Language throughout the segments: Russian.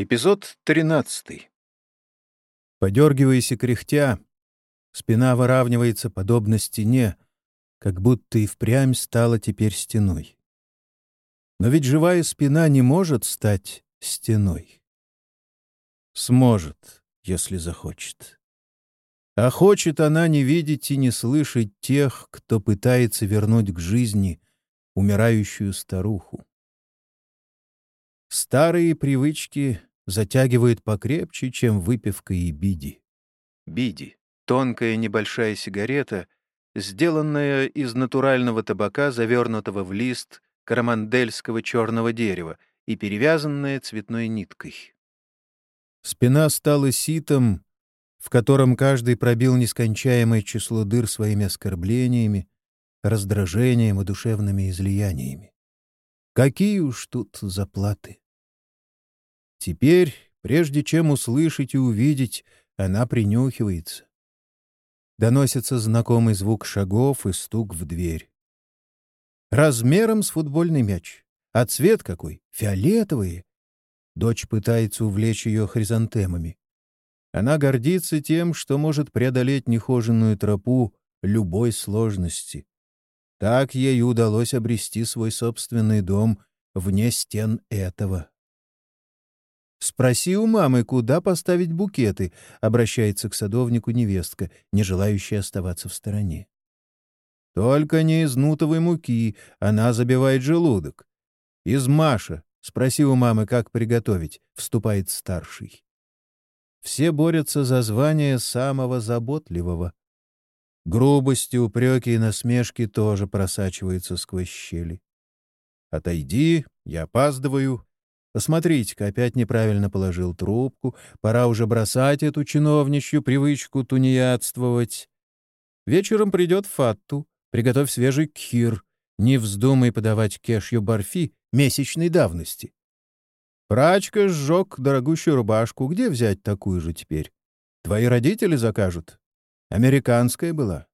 Эпизод 13. Подергиваясь и кряхтя, спина выравнивается подобно стене, как будто и впрямь стала теперь стеной. Но ведь живая спина не может стать стеной. Сможет, если захочет. А хочет она не видеть и не слышать тех, кто пытается вернуть к жизни умирающую старуху. Старые привычки затягивает покрепче, чем выпивка и биди. Биди — тонкая небольшая сигарета, сделанная из натурального табака, завернутого в лист карамандельского черного дерева и перевязанная цветной ниткой. Спина стала ситом, в котором каждый пробил нескончаемое число дыр своими оскорблениями, раздражением и душевными излияниями. Какие уж тут заплаты! Теперь, прежде чем услышать и увидеть, она принюхивается. Доносится знакомый звук шагов и стук в дверь. Размером с футбольный мяч. А цвет какой? Фиолетовый. Дочь пытается увлечь ее хризантемами. Она гордится тем, что может преодолеть нехоженную тропу любой сложности. Так ей удалось обрести свой собственный дом вне стен этого. «Спроси у мамы, куда поставить букеты», — обращается к садовнику невестка, не желающая оставаться в стороне. «Только не из нутовой муки, она забивает желудок. Из Маша. Спроси у мамы, как приготовить», — вступает старший. Все борются за звание самого заботливого. Грубости, упреки и насмешки тоже просачиваются сквозь щели. «Отойди, я опаздываю», Посмотрите-ка, опять неправильно положил трубку. Пора уже бросать эту чиновничью привычку тунеядствовать. Вечером придет Фатту. Приготовь свежий кхир. Не вздумай подавать кешью барфи месячной давности. Прачка сжег дорогущую рубашку. Где взять такую же теперь? Твои родители закажут. Американская была.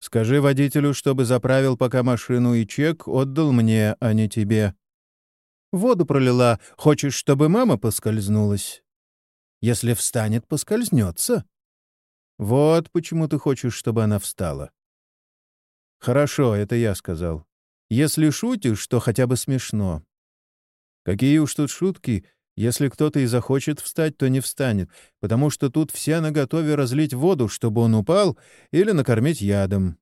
Скажи водителю, чтобы заправил пока машину и чек отдал мне, а не тебе. Воду пролила. Хочешь, чтобы мама поскользнулась? Если встанет, поскользнется. Вот почему ты хочешь, чтобы она встала. Хорошо, это я сказал. Если шутишь, то хотя бы смешно. Какие уж тут шутки. Если кто-то и захочет встать, то не встанет, потому что тут все наготове разлить воду, чтобы он упал, или накормить ядом.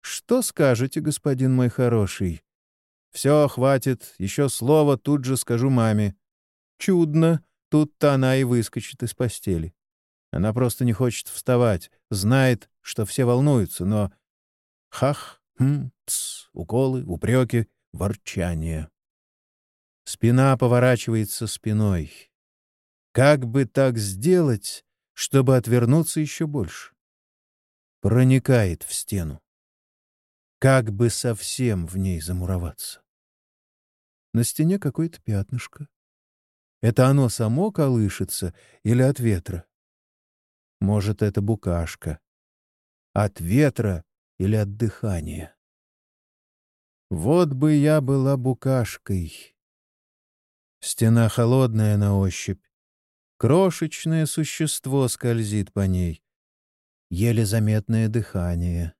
Что скажете, господин мой хороший? Все, хватит, еще слово тут же скажу маме. Чудно, тут-то она и выскочит из постели. Она просто не хочет вставать, знает, что все волнуются, но... Хах, хм, тс, уколы, упреки, ворчание. Спина поворачивается спиной. Как бы так сделать, чтобы отвернуться еще больше? Проникает в стену. Как бы совсем в ней замуроваться? На стене какое-то пятнышко. Это оно само колышется или от ветра? Может, это букашка. От ветра или от дыхания? Вот бы я была букашкой. Стена холодная на ощупь. Крошечное существо скользит по ней. Еле заметное дыхание.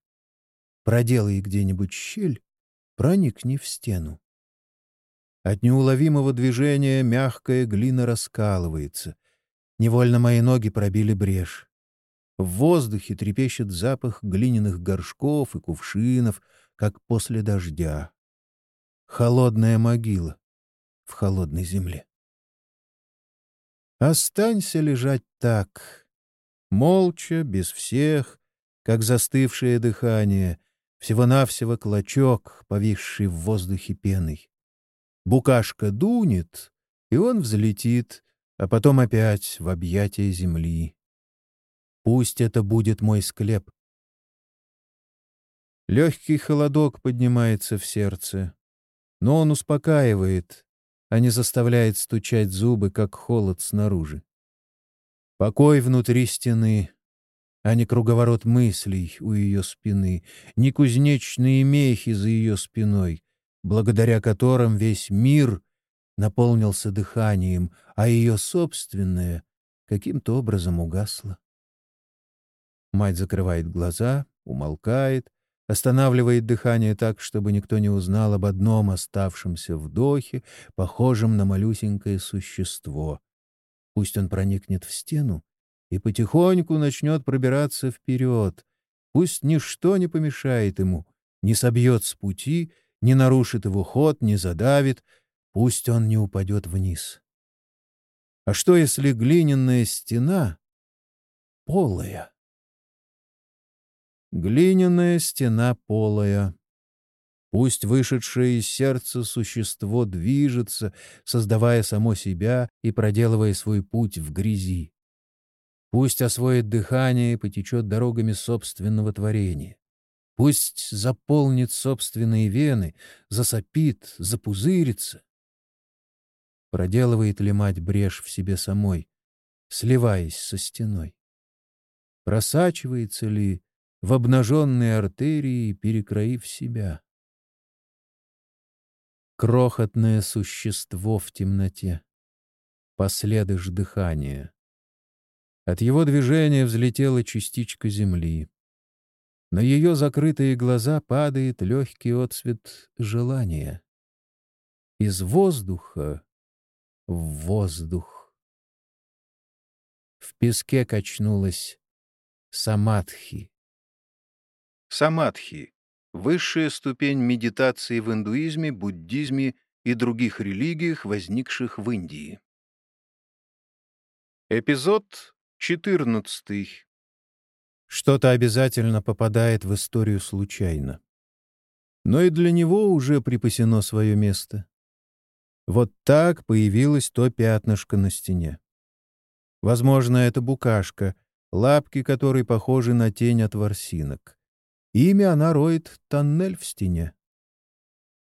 Проделай где-нибудь щель, проникни в стену. От неуловимого движения мягкая глина раскалывается. Невольно мои ноги пробили брешь. В воздухе трепещет запах глиняных горшков и кувшинов, как после дождя. Холодная могила в холодной земле. Останься лежать так, молча, без всех, как застывшее дыхание, всего-навсего клочок, повисший в воздухе пеной. Букашка дунет, и он взлетит, а потом опять в объятия земли. Пусть это будет мой склеп. Легкий холодок поднимается в сердце, но он успокаивает, а не заставляет стучать зубы, как холод снаружи. Покой внутри стены, а не круговорот мыслей у ее спины, не кузнечные мехи за ее спиной, благодаря которым весь мир наполнился дыханием, а ее собственное каким-то образом угасло. Мать закрывает глаза, умолкает, останавливает дыхание так, чтобы никто не узнал об одном оставшемся вдохе, похожем на малюсенькое существо. Пусть он проникнет в стену и потихоньку начнет пробираться вперед. Пусть ничто не помешает ему, не собьет с пути, не нарушит его ход, не задавит, пусть он не упадет вниз. А что, если глиняная стена полая? Глиняная стена полая. Пусть вышедшее из сердца существо движется, создавая само себя и проделывая свой путь в грязи. Пусть освоит дыхание и потечет дорогами собственного творения. Пусть заполнит собственные вены, засопит, запузырится. Проделывает ли мать брешь в себе самой, сливаясь со стеной? Просачивается ли в обнаженные артерии, перекроив себя? Крохотное существо в темноте. Последыш дыхания. От его движения взлетела частичка земли. На ее закрытые глаза падает легкий отсвет желания. Из воздуха в воздух. В песке качнулась самадхи. Самадхи — высшая ступень медитации в индуизме, буддизме и других религиях, возникших в Индии. Эпизод 14. Что-то обязательно попадает в историю случайно. Но и для него уже припасено свое место. Вот так появилось то пятнышко на стене. Возможно, это букашка, лапки которой похожи на тень от ворсинок. Ими она роет тоннель в стене.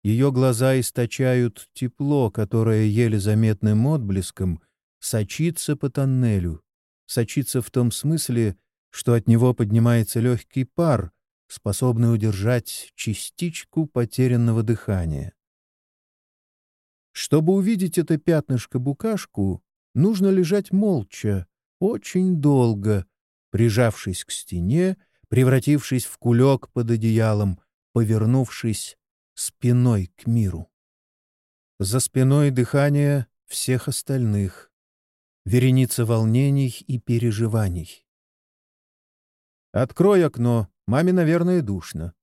Ее глаза источают тепло, которое еле заметным отблеском сочится по тоннелю, сочится в том смысле, что от него поднимается легкий пар, способный удержать частичку потерянного дыхания. Чтобы увидеть это пятнышко-букашку, нужно лежать молча, очень долго, прижавшись к стене, превратившись в кулек под одеялом, повернувшись спиной к миру. За спиной дыхание всех остальных, вереница волнений и переживаний. Открой окно, маме, наверное, душно.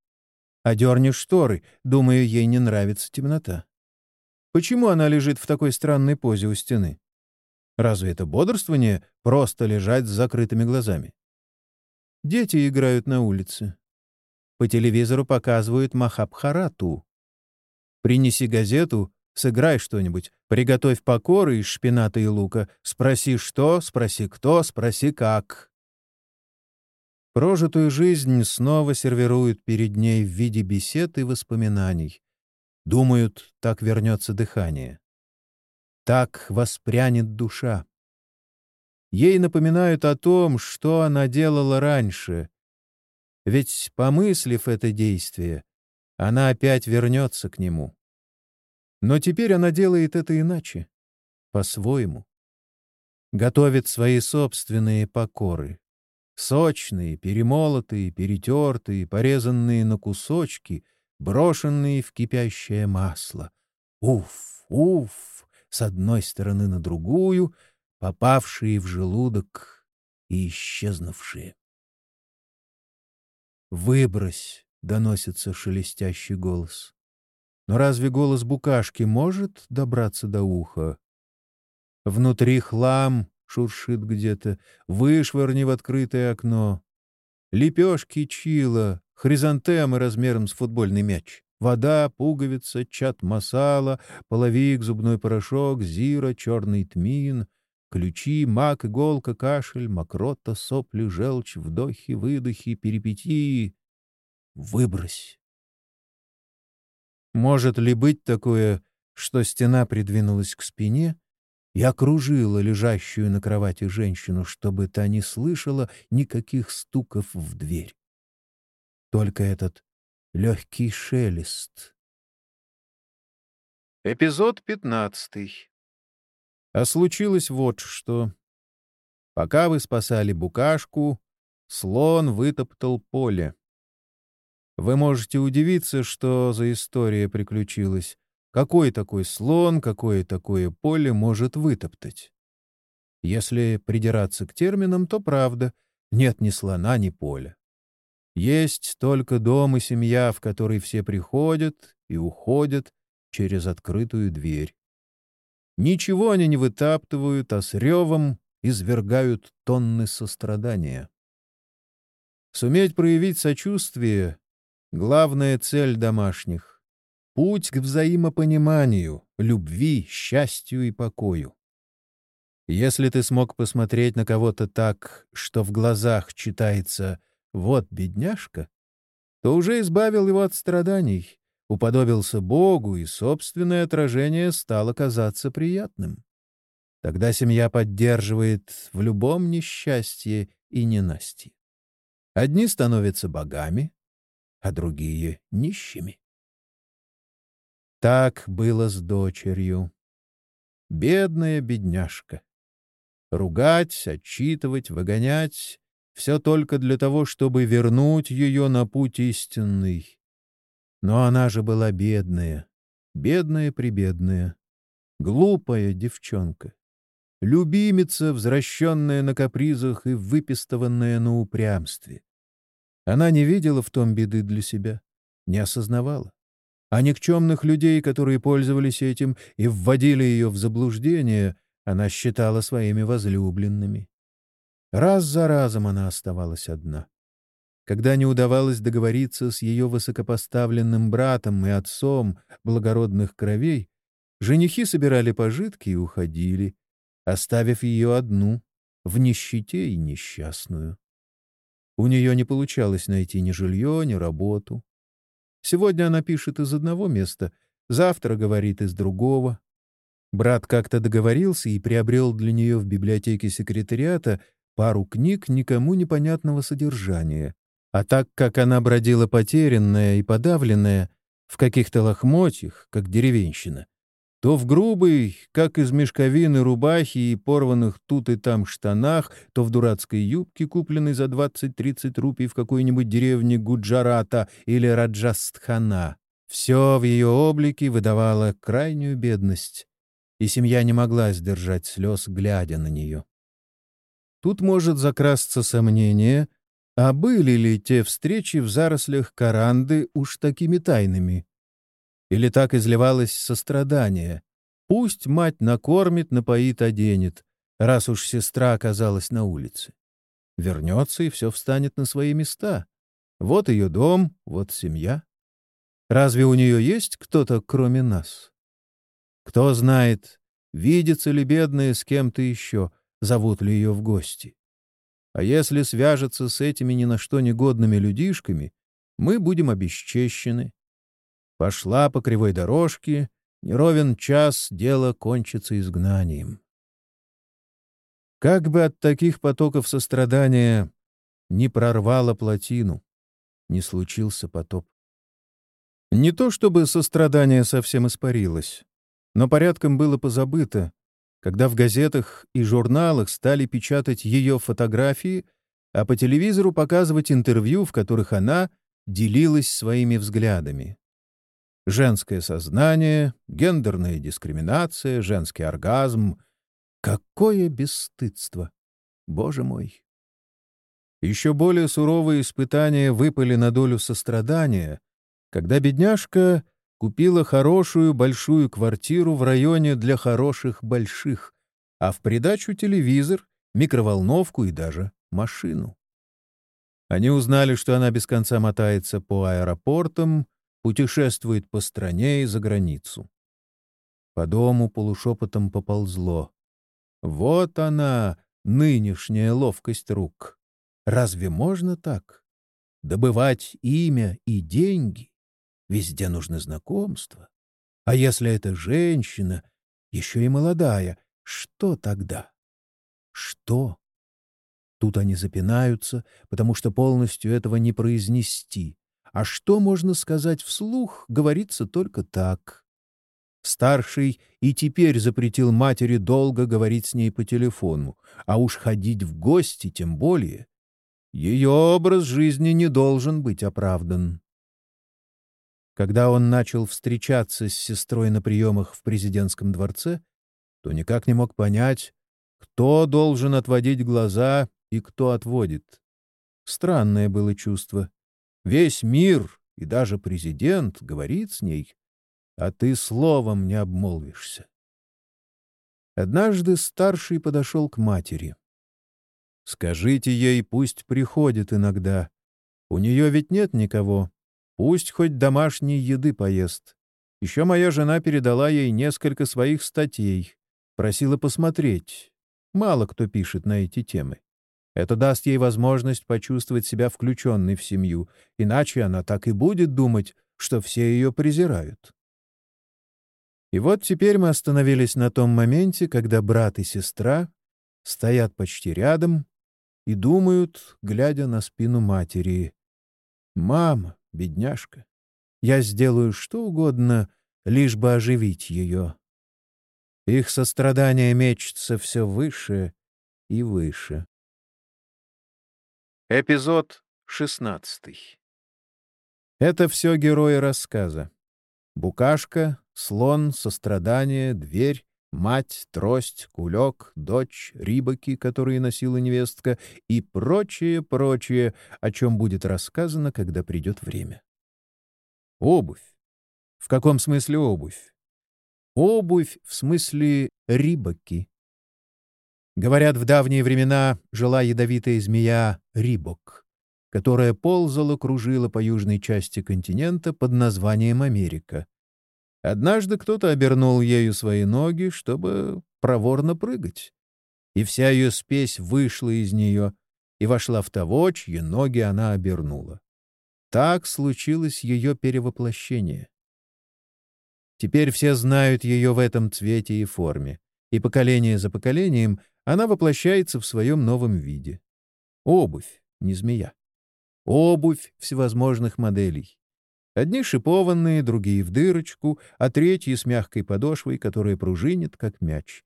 Одерни шторы, думаю, ей не нравится темнота. Почему она лежит в такой странной позе у стены? Разве это бодрствование — просто лежать с закрытыми глазами? Дети играют на улице. По телевизору показывают Махабхарату. Принеси газету, Сыграй что-нибудь, приготовь покоры из шпината и лука, спроси что, спроси кто, спроси как. Прожитую жизнь снова сервируют перед ней в виде бесед и воспоминаний. Думают, так вернется дыхание. Так воспрянет душа. Ей напоминают о том, что она делала раньше. Ведь, помыслив это действие, она опять вернется к нему. Но теперь она делает это иначе, по-своему. Готовит свои собственные покоры. Сочные, перемолотые, перетертые, порезанные на кусочки, брошенные в кипящее масло. Уф, уф, с одной стороны на другую, попавшие в желудок и исчезнувшие. «Выбрось!» — доносится шелестящий голос. Но разве голос букашки может добраться до уха? Внутри хлам шуршит где-то, вышвырни в открытое окно. Лепешки чила, хризантемы размером с футбольный мяч. Вода, пуговица, чат масала, половик, зубной порошок, зира, черный тмин, ключи, мак, иголка, кашель, мокрота, сопли, желчь, вдохи, выдохи, перипетии. Выбрось. Может ли быть такое, что стена придвинулась к спине и окружила лежащую на кровати женщину, чтобы та не слышала никаких стуков в дверь? Только этот легкий шелест. Эпизод пятнадцатый. А случилось вот что. Пока вы спасали букашку, слон вытоптал поле. Вы можете удивиться, что за история приключилась. Какой такой слон, какое такое поле может вытоптать? Если придираться к терминам, то правда. Нет ни слона, ни поля. Есть только дом и семья, в который все приходят и уходят, через открытую дверь. Ничего они не вытаптывают, а с ревом извергают тонны сострадания. Суметь проявить сочувствие — главная цель домашних. Путь к взаимопониманию, любви, счастью и покою. Если ты смог посмотреть на кого-то так, что в глазах читается «вот бедняжка», то уже избавил его от страданий, уподобился Богу, и собственное отражение стало казаться приятным. Тогда семья поддерживает в любом несчастье и ненастье. Одни становятся богами, а другие — нищими. Так было с дочерью. Бедная бедняжка. Ругать, отчитывать, выгонять — все только для того, чтобы вернуть ее на путь истинный. Но она же была бедная, бедная-прибедная, глупая девчонка, любимица, возвращенная на капризах и выпистованная на упрямстве. Она не видела в том беды для себя, не осознавала. А никчемных людей, которые пользовались этим и вводили ее в заблуждение, она считала своими возлюбленными. Раз за разом она оставалась одна. Когда не удавалось договориться с ее высокопоставленным братом и отцом благородных кровей, женихи собирали пожитки и уходили, оставив ее одну, в нищете и несчастную. У нее не получалось найти ни жилье, ни работу. Сегодня она пишет из одного места, завтра говорит из другого. Брат как-то договорился и приобрел для нее в библиотеке секретариата пару книг никому непонятного содержания. А так как она бродила потерянная и подавленная, в каких-то лохмотьях, как деревенщина, то в грубой, как из мешковины рубахи и порванных тут и там штанах, то в дурацкой юбке, купленной за 20-30 рупий в какой-нибудь деревне Гуджарата или Раджастхана. Все в ее облике выдавало крайнюю бедность, и семья не могла сдержать слез, глядя на нее. Тут может закрасться сомнение — а были ли те встречи в зарослях Каранды уж такими тайными? Или так изливалось сострадание? Пусть мать накормит, напоит, оденет, раз уж сестра оказалась на улице. Вернется, и все встанет на свои места. Вот ее дом, вот семья. Разве у нее есть кто-то, кроме нас? Кто знает, видится ли бедная с кем-то еще, зовут ли ее в гости. А если свяжется с этими ни на что негодными людишками, мы будем обесчещены. Пошла по кривой дорожке, неровен час, дело кончится изгнанием. Как бы от таких потоков сострадания не прорвало плотину, не случился потоп. Не то чтобы сострадание совсем испарилось, но порядком было позабыто, когда в газетах и журналах стали печатать ее фотографии, а по телевизору показывать интервью, в которых она делилась своими взглядами. Женское сознание, гендерная дискриминация, женский оргазм. Какое бесстыдство! Боже мой! Еще более суровые испытания выпали на долю сострадания, когда бедняжка купила хорошую большую квартиру в районе для хороших больших, а в придачу телевизор, микроволновку и даже машину. Они узнали, что она без конца мотается по аэропортам, путешествует по стране и за границу. По дому полушепотом поползло. Вот она, нынешняя ловкость рук. Разве можно так? Добывать имя и деньги? Везде нужны знакомства. А если это женщина, еще и молодая, что тогда? Что? Тут они запинаются, потому что полностью этого не произнести. А что можно сказать вслух, говорится только так. Старший и теперь запретил матери долго говорить с ней по телефону, а уж ходить в гости тем более. Ее образ жизни не должен быть оправдан. Когда он начал встречаться с сестрой на приемах в президентском дворце, то никак не мог понять, кто должен отводить глаза и кто отводит. Странное было чувство. Весь мир и даже президент говорит с ней, а ты словом не обмолвишься. Однажды старший подошел к матери. «Скажите ей, пусть приходит иногда. У нее ведь нет никого. Пусть хоть домашней еды поест. Еще моя жена передала ей несколько своих статей. Просила посмотреть. Мало кто пишет на эти темы. Это даст ей возможность почувствовать себя включенной в семью, иначе она так и будет думать, что все ее презирают. И вот теперь мы остановились на том моменте, когда брат и сестра стоят почти рядом и думают, глядя на спину матери. «Мама, бедняжка, я сделаю что угодно, лишь бы оживить ее». Их сострадание мечется все выше и выше. Эпизод шестнадцатый. Это все герои рассказа. Букашка, слон, сострадание, дверь, мать, трость, кулек, дочь, рибаки, которые носила невестка, и прочее-прочее, о чем будет рассказано, когда придет время. Обувь. В каком смысле обувь? Обувь в смысле рибаки. Говорят, в давние времена жила ядовитая змея Рибок, которая ползала-кружила по южной части континента под названием Америка. Однажды кто-то обернул ею свои ноги, чтобы проворно прыгать. И вся ее спесь вышла из нее и вошла в того, чьи ноги она обернула. Так случилось ее перевоплощение. Теперь все знают ее в этом цвете и форме, и поколение за поколением она воплощается в своем новом виде. Обувь, не змея. Обувь всевозможных моделей. Одни шипованные, другие в дырочку, а третьи с мягкой подошвой, которая пружинит, как мяч.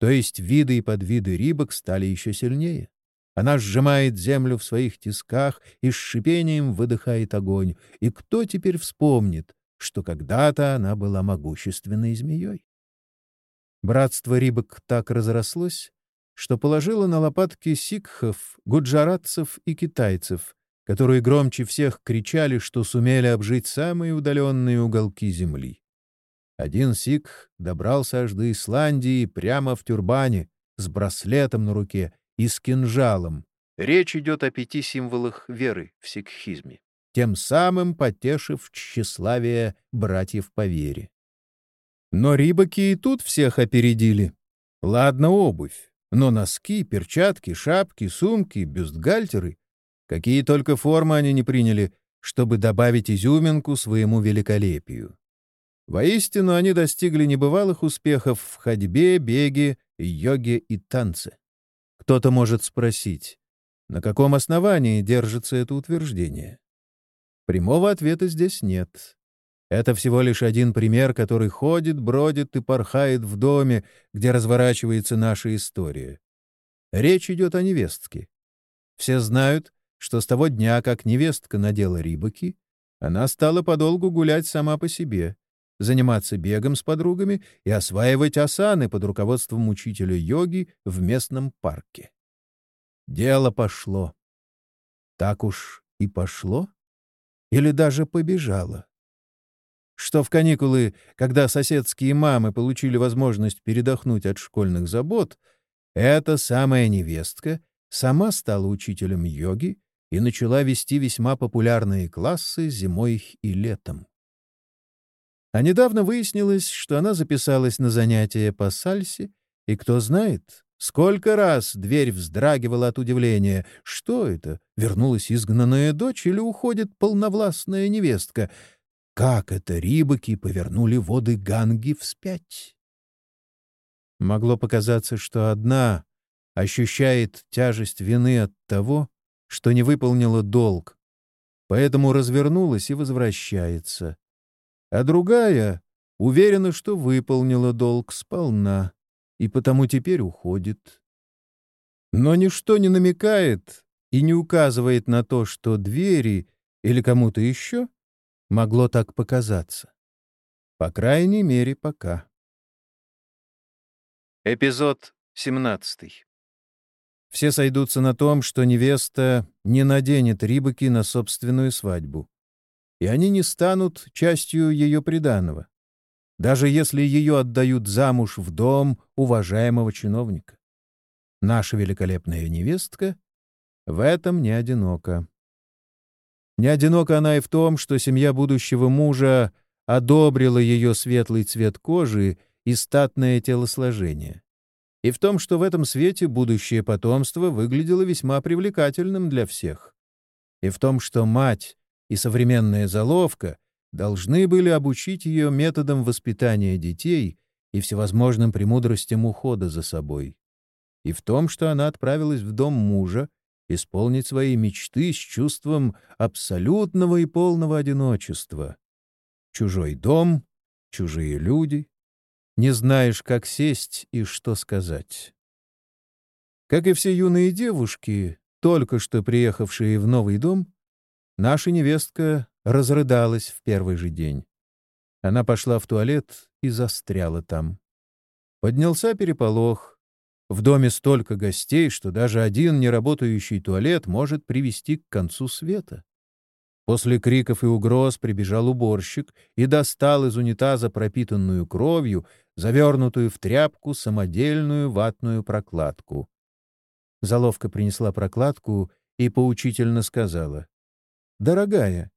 То есть виды и подвиды рибок стали еще сильнее. Она сжимает землю в своих тисках и с шипением выдыхает огонь. И кто теперь вспомнит, что когда-то она была могущественной змеей? Братство рибок так разрослось, что положило на лопатки сикхов, гуджаратцев и китайцев, которые громче всех кричали, что сумели обжить самые удаленные уголки земли. Один сикх добрался аж до Исландии прямо в тюрбане, с браслетом на руке и с кинжалом. Речь идет о пяти символах веры в сикхизме. Тем самым потешив тщеславие братьев по вере. Но рибаки и тут всех опередили. Ладно обувь, но носки, перчатки, шапки, сумки, бюстгальтеры Какие только формы они не приняли, чтобы добавить изюминку своему великолепию. Воистину, они достигли небывалых успехов в ходьбе, беге, йоге и танце. Кто-то может спросить, на каком основании держится это утверждение? Прямого ответа здесь нет. Это всего лишь один пример, который ходит, бродит и порхает в доме, где разворачивается наша история. Речь идет о невестке. Все знают, что с того дня, как невестка надела рибаки, она стала подолгу гулять сама по себе, заниматься бегом с подругами и осваивать асаны под руководством учителя йоги в местном парке. Дело пошло. Так уж и пошло? Или даже побежало? Что в каникулы, когда соседские мамы получили возможность передохнуть от школьных забот, эта самая невестка сама стала учителем йоги и начала вести весьма популярные классы зимой и летом. А недавно выяснилось, что она записалась на занятия по сальсе, и кто знает, сколько раз дверь вздрагивала от удивления. Что это? Вернулась изгнанная дочь или уходит полновластная невестка? Как это рибаки повернули воды Ганги вспять? Могло показаться, что одна ощущает тяжесть вины от того, что не выполнила долг, поэтому развернулась и возвращается. А другая уверена, что выполнила долг сполна, и потому теперь уходит. Но ничто не намекает и не указывает на то, что двери или кому-то еще могло так показаться. По крайней мере, пока. Эпизод 17. Все сойдутся на том, что невеста не наденет рибаки на собственную свадьбу, и они не станут частью ее приданого, даже если ее отдают замуж в дом уважаемого чиновника. Наша великолепная невестка в этом не одинока. Не одинока она и в том, что семья будущего мужа одобрила ее светлый цвет кожи и статное телосложение и в том, что в этом свете будущее потомство выглядело весьма привлекательным для всех, и в том, что мать и современная заловка должны были обучить ее методам воспитания детей и всевозможным премудростям ухода за собой, и в том, что она отправилась в дом мужа исполнить свои мечты с чувством абсолютного и полного одиночества. Чужой дом, чужие люди, не знаешь, как сесть и что сказать. Как и все юные девушки, только что приехавшие в новый дом, наша невестка разрыдалась в первый же день. Она пошла в туалет и застряла там. Поднялся переполох. В доме столько гостей, что даже один неработающий туалет может привести к концу света. После криков и угроз прибежал уборщик и достал из унитаза пропитанную кровью, завернутую в тряпку самодельную ватную прокладку. Заловка принесла прокладку и поучительно сказала. «Дорогая,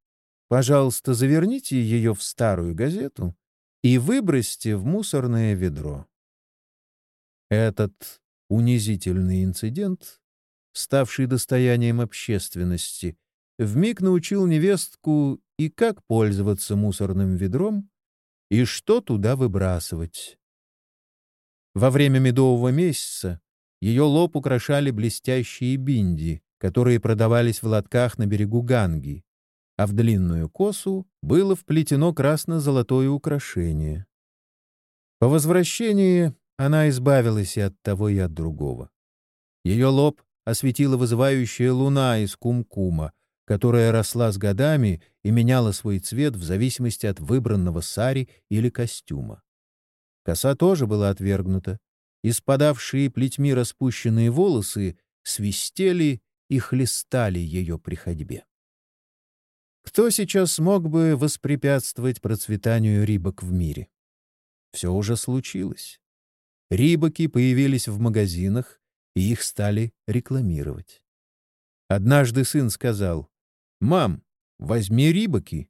пожалуйста, заверните ее в старую газету и выбросьте в мусорное ведро». Этот унизительный инцидент, ставший достоянием общественности, вмиг научил невестку и как пользоваться мусорным ведром, и что туда выбрасывать. Во время медового месяца ее лоб украшали блестящие бинди, которые продавались в лотках на берегу Ганги, а в длинную косу было вплетено красно-золотое украшение. По возвращении она избавилась и от того, и от другого. Ее лоб осветила вызывающая луна из кумкума, которая росла с годами и меняла свой цвет в зависимости от выбранного сари или костюма. Коса тоже была отвергнута, и спадавшие плетьми распущенные волосы свистели и хлестали ее при ходьбе. Кто сейчас смог бы воспрепятствовать процветанию рибок в мире? Все уже случилось. Рибоки появились в магазинах, и их стали рекламировать. Однажды сын сказал, «Мам, возьми рибаки!»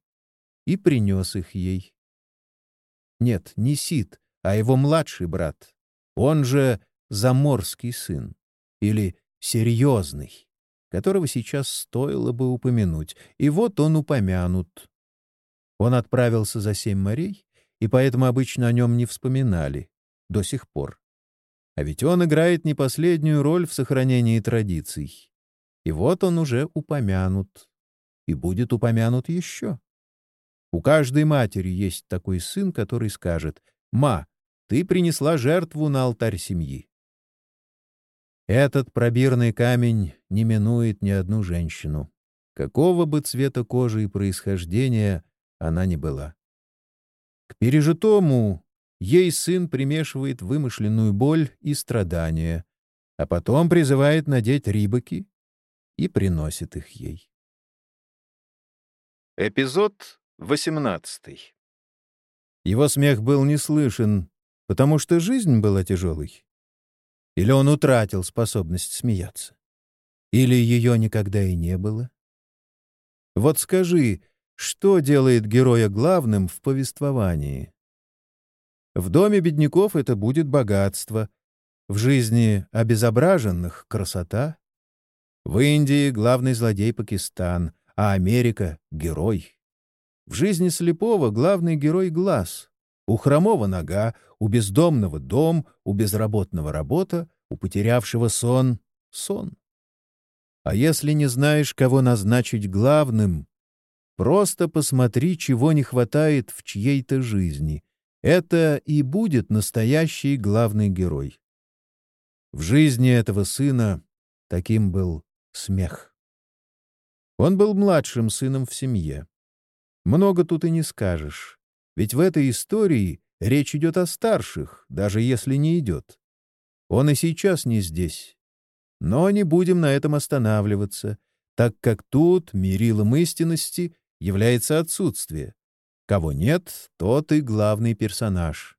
и принес их ей. Нет, не Сид, а его младший брат. Он же заморский сын. Или серьезный, которого сейчас стоило бы упомянуть. И вот он упомянут. Он отправился за семь морей, и поэтому обычно о нем не вспоминали. До сих пор. А ведь он играет не последнюю роль в сохранении традиций. И вот он уже упомянут и будет упомянут еще. У каждой матери есть такой сын, который скажет «Ма, ты принесла жертву на алтарь семьи». Этот пробирный камень не минует ни одну женщину, какого бы цвета кожи и происхождения она ни была. К пережитому ей сын примешивает вымышленную боль и страдания, а потом призывает надеть рибаки и приносит их ей. Эпизод 18. Его смех был не слышен, потому что жизнь была тяжелой. Или он утратил способность смеяться. Или ее никогда и не было. Вот скажи, что делает героя главным в повествовании? В доме бедняков это будет богатство, в жизни обезображенных — красота. В Индии главный злодей Пакистан — а Америка — герой. В жизни слепого главный герой — глаз. У хромого — нога, у бездомного — дом, у безработного — работа, у потерявшего сон — сон. А если не знаешь, кого назначить главным, просто посмотри, чего не хватает в чьей-то жизни, Это и будет настоящий главный герой. В жизни этого сына таким был смех. Он был младшим сыном в семье. Много тут и не скажешь, ведь в этой истории речь идет о старших, даже если не идет. Он и сейчас не здесь. Но не будем на этом останавливаться, так как тут мерилом истинности является отсутствие. Кого нет, тот и главный персонаж.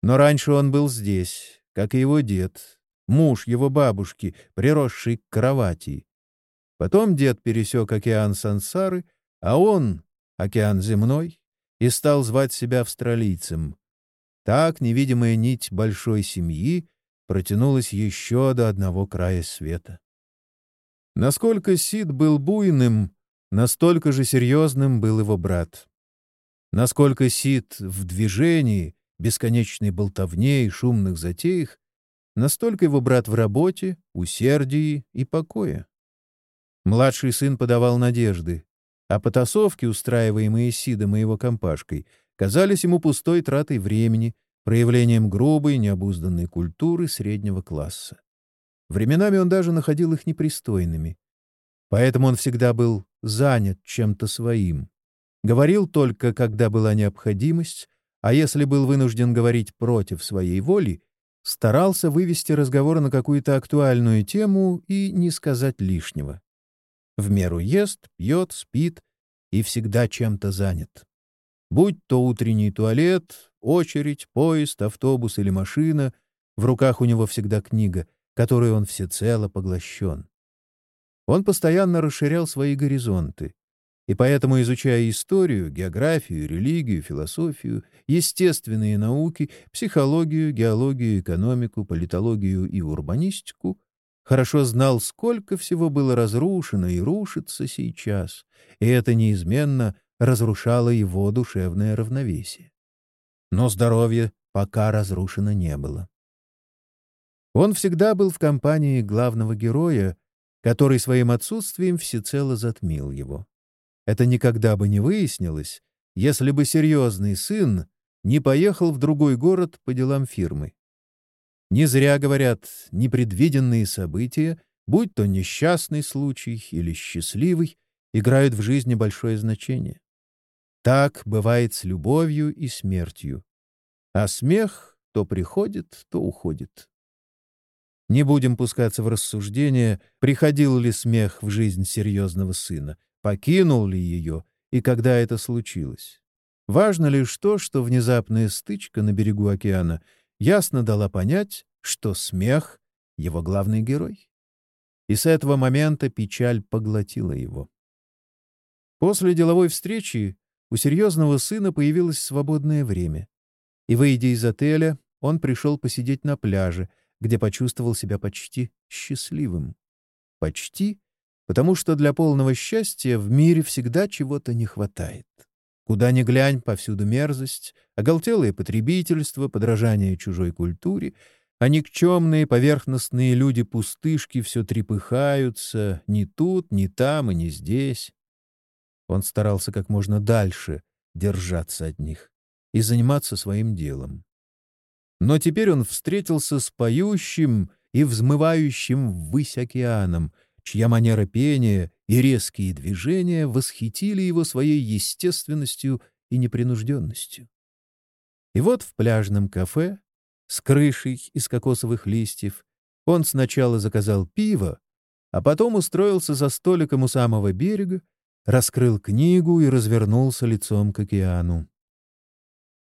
Но раньше он был здесь, как и его дед, муж его бабушки, приросший к кровати. Потом дед пересек океан сансары, а он — океан земной, и стал звать себя австралийцем. Так невидимая нить большой семьи протянулась еще до одного края света. Насколько Сид был буйным, настолько же серьезным был его брат. Насколько Сид в движении, бесконечной болтовне и шумных затеях, настолько его брат в работе, усердии и покое. Младший сын подавал надежды, а потасовки, устраиваемые Сидом и его компашкой, казались ему пустой тратой времени, проявлением грубой, необузданной культуры среднего класса. Временами он даже находил их непристойными. Поэтому он всегда был занят чем-то своим. Говорил только, когда была необходимость, а если был вынужден говорить против своей воли, старался вывести разговор на какую-то актуальную тему и не сказать лишнего. В меру ест, пьет, спит и всегда чем-то занят. Будь то утренний туалет, очередь, поезд, автобус или машина, в руках у него всегда книга, которой он всецело поглощен. Он постоянно расширял свои горизонты, и поэтому, изучая историю, географию, религию, философию, естественные науки, психологию, геологию, экономику, политологию и урбанистику, хорошо знал, сколько всего было разрушено и рушится сейчас, и это неизменно разрушало его душевное равновесие. Но здоровье пока разрушено не было. Он всегда был в компании главного героя, который своим отсутствием всецело затмил его. Это никогда бы не выяснилось, если бы серьезный сын не поехал в другой город по делам фирмы. Не зря говорят, непредвиденные события, будь то несчастный случай или счастливый, играют в жизни большое значение. Так бывает с любовью и смертью. А смех то приходит, то уходит. Не будем пускаться в рассуждения, приходил ли смех в жизнь серьезного сына, покинул ли ее и когда это случилось. Важно лишь то, что внезапная стычка на берегу океана ясно дала понять, что смех — его главный герой. И с этого момента печаль поглотила его. После деловой встречи у серьезного сына появилось свободное время. И, выйдя из отеля, он пришел посидеть на пляже, где почувствовал себя почти счастливым. Почти потому что для полного счастья в мире всегда чего-то не хватает. Куда ни глянь, повсюду мерзость, оголтелое потребительство, подражание чужой культуре, а никчемные поверхностные люди-пустышки все трепыхаются ни тут, ни там и ни здесь. Он старался как можно дальше держаться от них и заниматься своим делом. Но теперь он встретился с поющим и взмывающим ввысь океаном — чья манера пения и резкие движения восхитили его своей естественностью и непринужденностью. И вот в пляжном кафе с крышей из кокосовых листьев он сначала заказал пиво, а потом устроился за столиком у самого берега, раскрыл книгу и развернулся лицом к океану.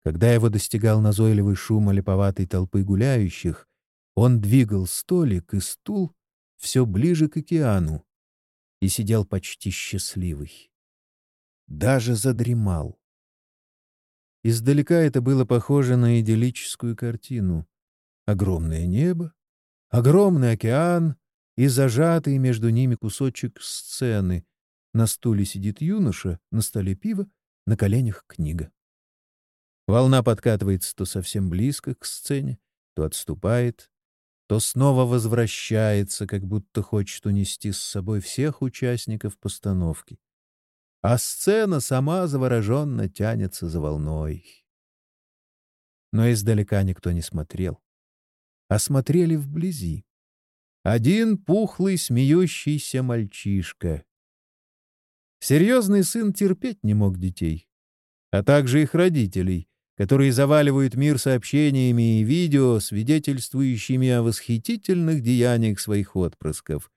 Когда его достигал назойливый шум олиповатой толпы гуляющих, он двигал столик и стул все ближе к океану и сидел почти счастливый. Даже задремал. Издалека это было похоже на идиллическую картину. Огромное небо, огромный океан и зажатый между ними кусочек сцены. На стуле сидит юноша, на столе пиво, на коленях книга. Волна подкатывается то совсем близко к сцене, то отступает, то снова возвращается, как будто хочет унести с собой всех участников постановки. А сцена сама завороженно тянется за волной. Но издалека никто не смотрел. А смотрели вблизи. Один пухлый, смеющийся мальчишка. Серьезный сын терпеть не мог детей, а также их родителей, которые заваливают мир сообщениями и видео, свидетельствующими о восхитительных деяниях своих отпрысков.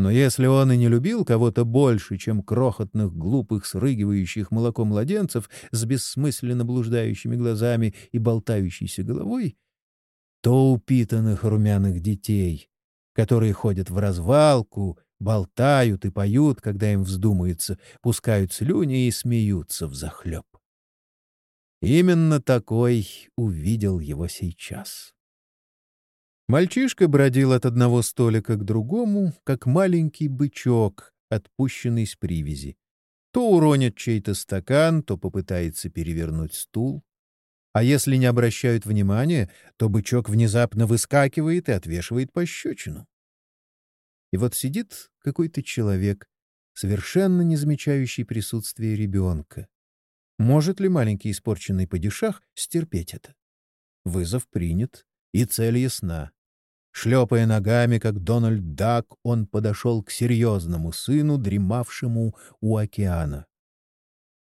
Но если он и не любил кого-то больше, чем крохотных, глупых, срыгивающих молоком младенцев с бессмысленно блуждающими глазами и болтающейся головой, то упитанных румяных детей, которые ходят в развалку, болтают и поют, когда им вздумается, пускают слюни и смеются взахлеб. Именно такой увидел его сейчас. Мальчишка бродил от одного столика к другому, как маленький бычок, отпущенный с привязи. То уронит чей-то стакан, то попытается перевернуть стул. А если не обращают внимания, то бычок внезапно выскакивает и отвешивает пощечину. И вот сидит какой-то человек, совершенно не замечающий присутствия ребенка. Может ли маленький испорченный падишах стерпеть это? Вызов принят, и цель ясна. Шлепая ногами, как Дональд Дак, он подошел к серьезному сыну, дремавшему у океана.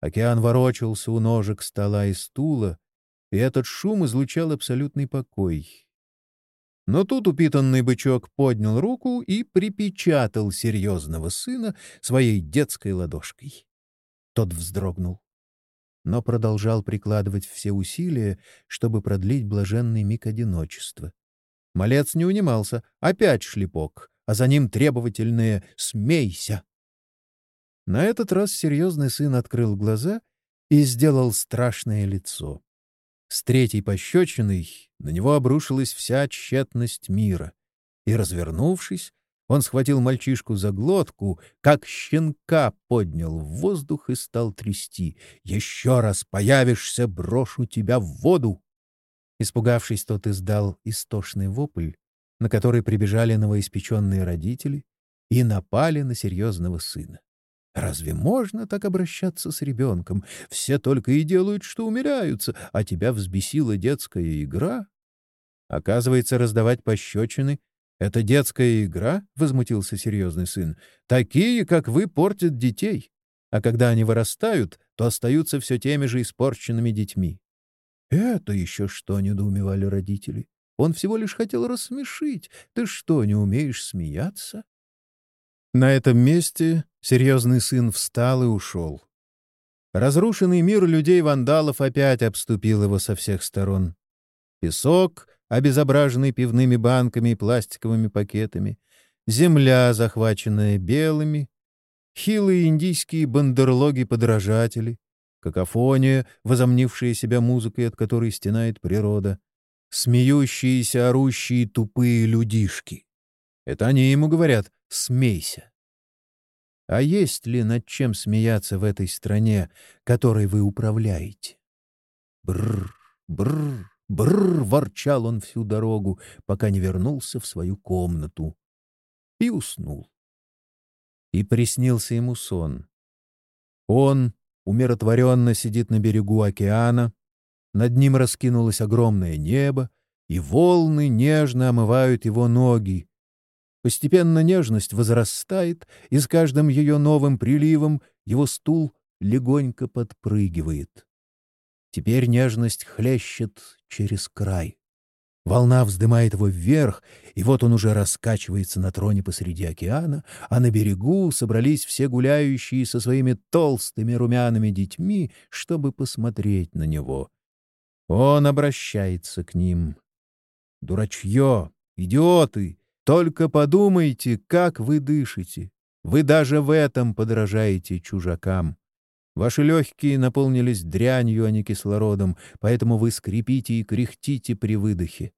Океан ворочался у ножек стола и стула, и этот шум излучал абсолютный покой. Но тут упитанный бычок поднял руку и припечатал серьезного сына своей детской ладошкой. Тот вздрогнул но продолжал прикладывать все усилия, чтобы продлить блаженный миг одиночества. Малец не унимался, опять шлепок, а за ним требовательное «Смейся!». На этот раз серьезный сын открыл глаза и сделал страшное лицо. С третьей пощечиной на него обрушилась вся тщетность мира, и, развернувшись, он схватил мальчишку за глотку, как щенка поднял в воздух и стал трясти. «Еще раз появишься, брошу тебя в воду!» Испугавшись, тот издал истошный вопль, на который прибежали новоиспеченные родители и напали на серьезного сына. Разве можно так обращаться с ребенком? Все только и делают, что умираются, а тебя взбесила детская игра? Оказывается, раздавать пощечины «Это детская игра?» — возмутился серьезный сын. «Такие, как вы, портят детей, а когда они вырастают, то остаются все теми же испорченными детьми». «Это еще что?» — недоумевали родители. «Он всего лишь хотел рассмешить. Ты что, не умеешь смеяться?» На этом месте серьезный сын встал и ушел. Разрушенный мир людей-вандалов опять обступил его со всех сторон. Песок обезображенный пивными банками и пластиковыми пакетами, земля, захваченная белыми, хилые индийские бандерлоги-подражатели, какофония, возомнившая себя музыкой, от которой стенает природа, смеющиеся, орущие тупые людишки. Это они ему говорят «смейся». А есть ли над чем смеяться в этой стране, которой вы управляете? Бррр, бррр, Бррр, ворчал он всю дорогу, пока не вернулся в свою комнату. И уснул. И приснился ему сон. Он умиротворенно сидит на берегу океана, над ним раскинулось огромное небо, и волны нежно омывают его ноги. Постепенно нежность возрастает, и с каждым ее новым приливом его стул легонько подпрыгивает. Теперь нежность хлещет через край. Волна вздымает его вверх, и вот он уже раскачивается на троне посреди океана, а на берегу собрались все гуляющие со своими толстыми румяными детьми, чтобы посмотреть на него. Он обращается к ним. «Дурачье! Идиоты! Только подумайте, как вы дышите! Вы даже в этом подражаете чужакам!» Ваши легкие наполнились дрянью, а не кислородом, поэтому вы скрипите и кряхтите при выдохе.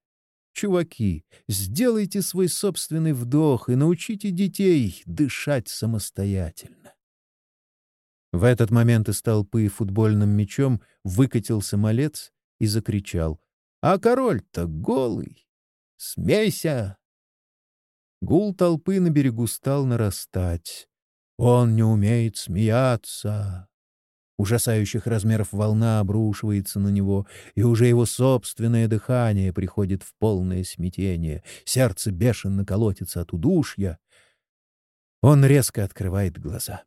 Чуваки, сделайте свой собственный вдох и научите детей дышать самостоятельно. В этот момент из толпы футбольным мячом выкатился малец и закричал. «А король-то голый! Смейся!» Гул толпы на берегу стал нарастать. «Он не умеет смеяться!» Ужасающих размеров волна обрушивается на него, и уже его собственное дыхание приходит в полное смятение. Сердце бешено колотится от удушья. Он резко открывает глаза.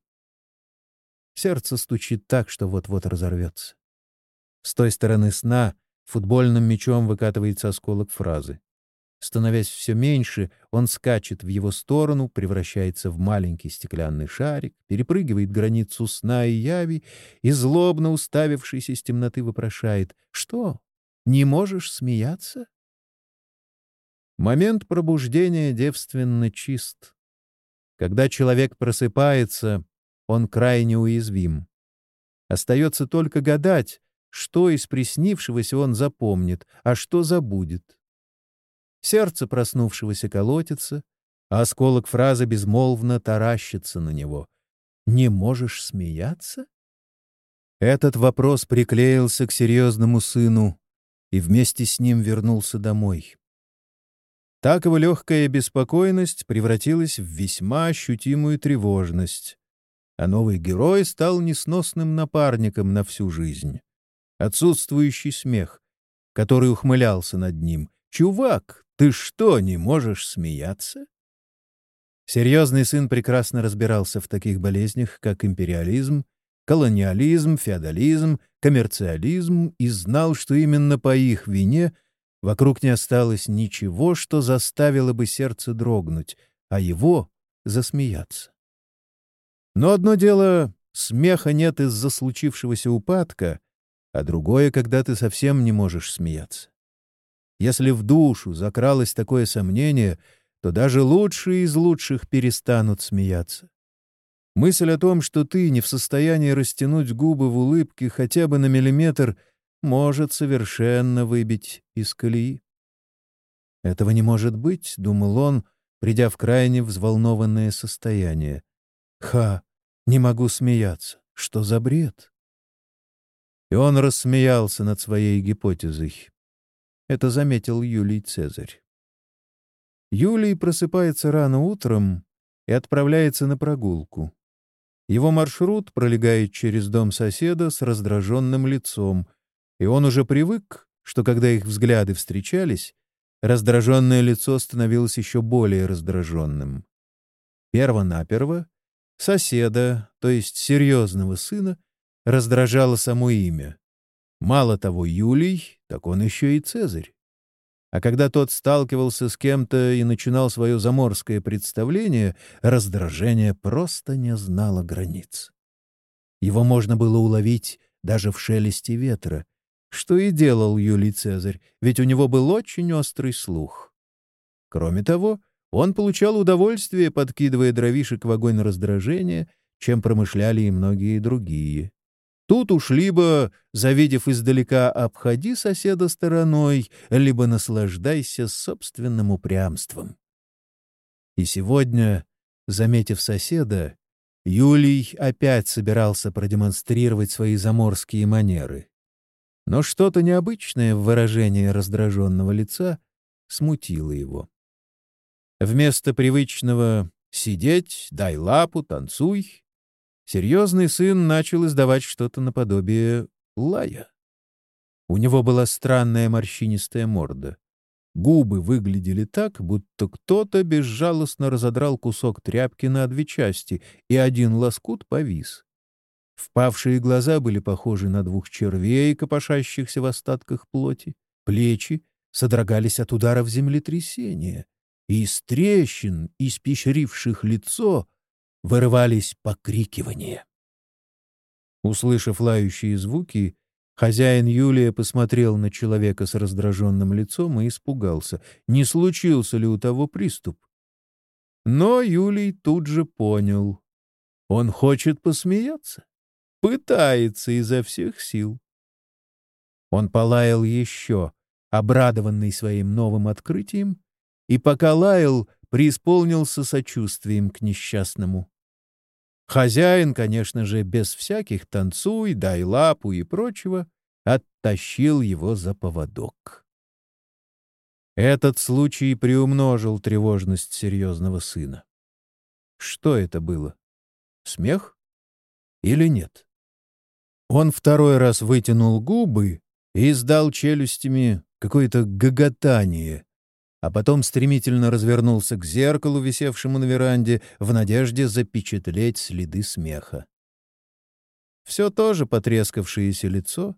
Сердце стучит так, что вот-вот разорвется. С той стороны сна футбольным мячом выкатывается осколок фразы. Становясь все меньше, он скачет в его сторону, превращается в маленький стеклянный шарик, перепрыгивает границу сна и яви и, злобно уставившись из темноты, вопрошает «Что, не можешь смеяться?» Момент пробуждения девственно чист. Когда человек просыпается, он крайне уязвим. Остается только гадать, что из приснившегося он запомнит, а что забудет. Сердце проснувшегося колотится, а осколок фразы безмолвно таращится на него. «Не можешь смеяться?» Этот вопрос приклеился к серьезному сыну и вместе с ним вернулся домой. Так его легкая беспокойность превратилась в весьма ощутимую тревожность, а новый герой стал несносным напарником на всю жизнь. Отсутствующий смех, который ухмылялся над ним. «Чувак, ты что, не можешь смеяться? Серьезный сын прекрасно разбирался в таких болезнях, как империализм, колониализм, феодализм, коммерциализм и знал, что именно по их вине вокруг не осталось ничего, что заставило бы сердце дрогнуть, а его — засмеяться. Но одно дело — смеха нет из-за случившегося упадка, а другое, когда ты совсем не можешь смеяться. Если в душу закралось такое сомнение, то даже лучшие из лучших перестанут смеяться. Мысль о том, что ты не в состоянии растянуть губы в улыбке хотя бы на миллиметр, может совершенно выбить из колеи. «Этого не может быть», — думал он, придя в крайне взволнованное состояние. «Ха! Не могу смеяться. Что за бред?» И он рассмеялся над своей гипотезой. Это заметил Юлий Цезарь. Юлий просыпается рано утром и отправляется на прогулку. Его маршрут пролегает через дом соседа с раздраженным лицом, и он уже привык, что когда их взгляды встречались, раздраженное лицо становилось еще более раздраженным. Перво-наперво соседа, то есть серьезного сына, раздражало само имя. Мало того, Юлий, так он еще и Цезарь. А когда тот сталкивался с кем-то и начинал свое заморское представление, раздражение просто не знало границ. Его можно было уловить даже в шелесте ветра, что и делал Юлий Цезарь, ведь у него был очень острый слух. Кроме того, он получал удовольствие, подкидывая дровишек в огонь раздражения, чем промышляли и многие другие. Тут уж либо, завидев издалека, обходи соседа стороной, либо наслаждайся собственным упрямством. И сегодня, заметив соседа, Юлий опять собирался продемонстрировать свои заморские манеры. Но что-то необычное в выражении раздраженного лица смутило его. Вместо привычного «сидеть, дай лапу, танцуй» серьезный сын начал издавать что-то наподобие лая. У него была странная морщинистая морда. Губы выглядели так, будто кто-то безжалостно разодрал кусок тряпки на две части, и один лоскут повис. Впавшие глаза были похожи на двух червей, копошащихся в остатках плоти. Плечи содрогались от ударов землетрясения, и из трещин, испещривших лицо, вырывались покрикивания. Услышав лающие звуки, хозяин Юлия посмотрел на человека с раздраженным лицом и испугался, не случился ли у того приступ. Но Юлий тут же понял. Он хочет посмеяться, пытается изо всех сил. Он полаял еще, обрадованный своим новым открытием, и пока лаял, преисполнился сочувствием к несчастному. Хозяин, конечно же, без всяких «танцуй», «дай лапу» и прочего, оттащил его за поводок. Этот случай приумножил тревожность серьезного сына. Что это было? Смех или нет? Он второй раз вытянул губы и издал челюстями какое-то гоготание, а потом стремительно развернулся к зеркалу, висевшему на веранде, в надежде запечатлеть следы смеха. Все то же потрескавшееся лицо,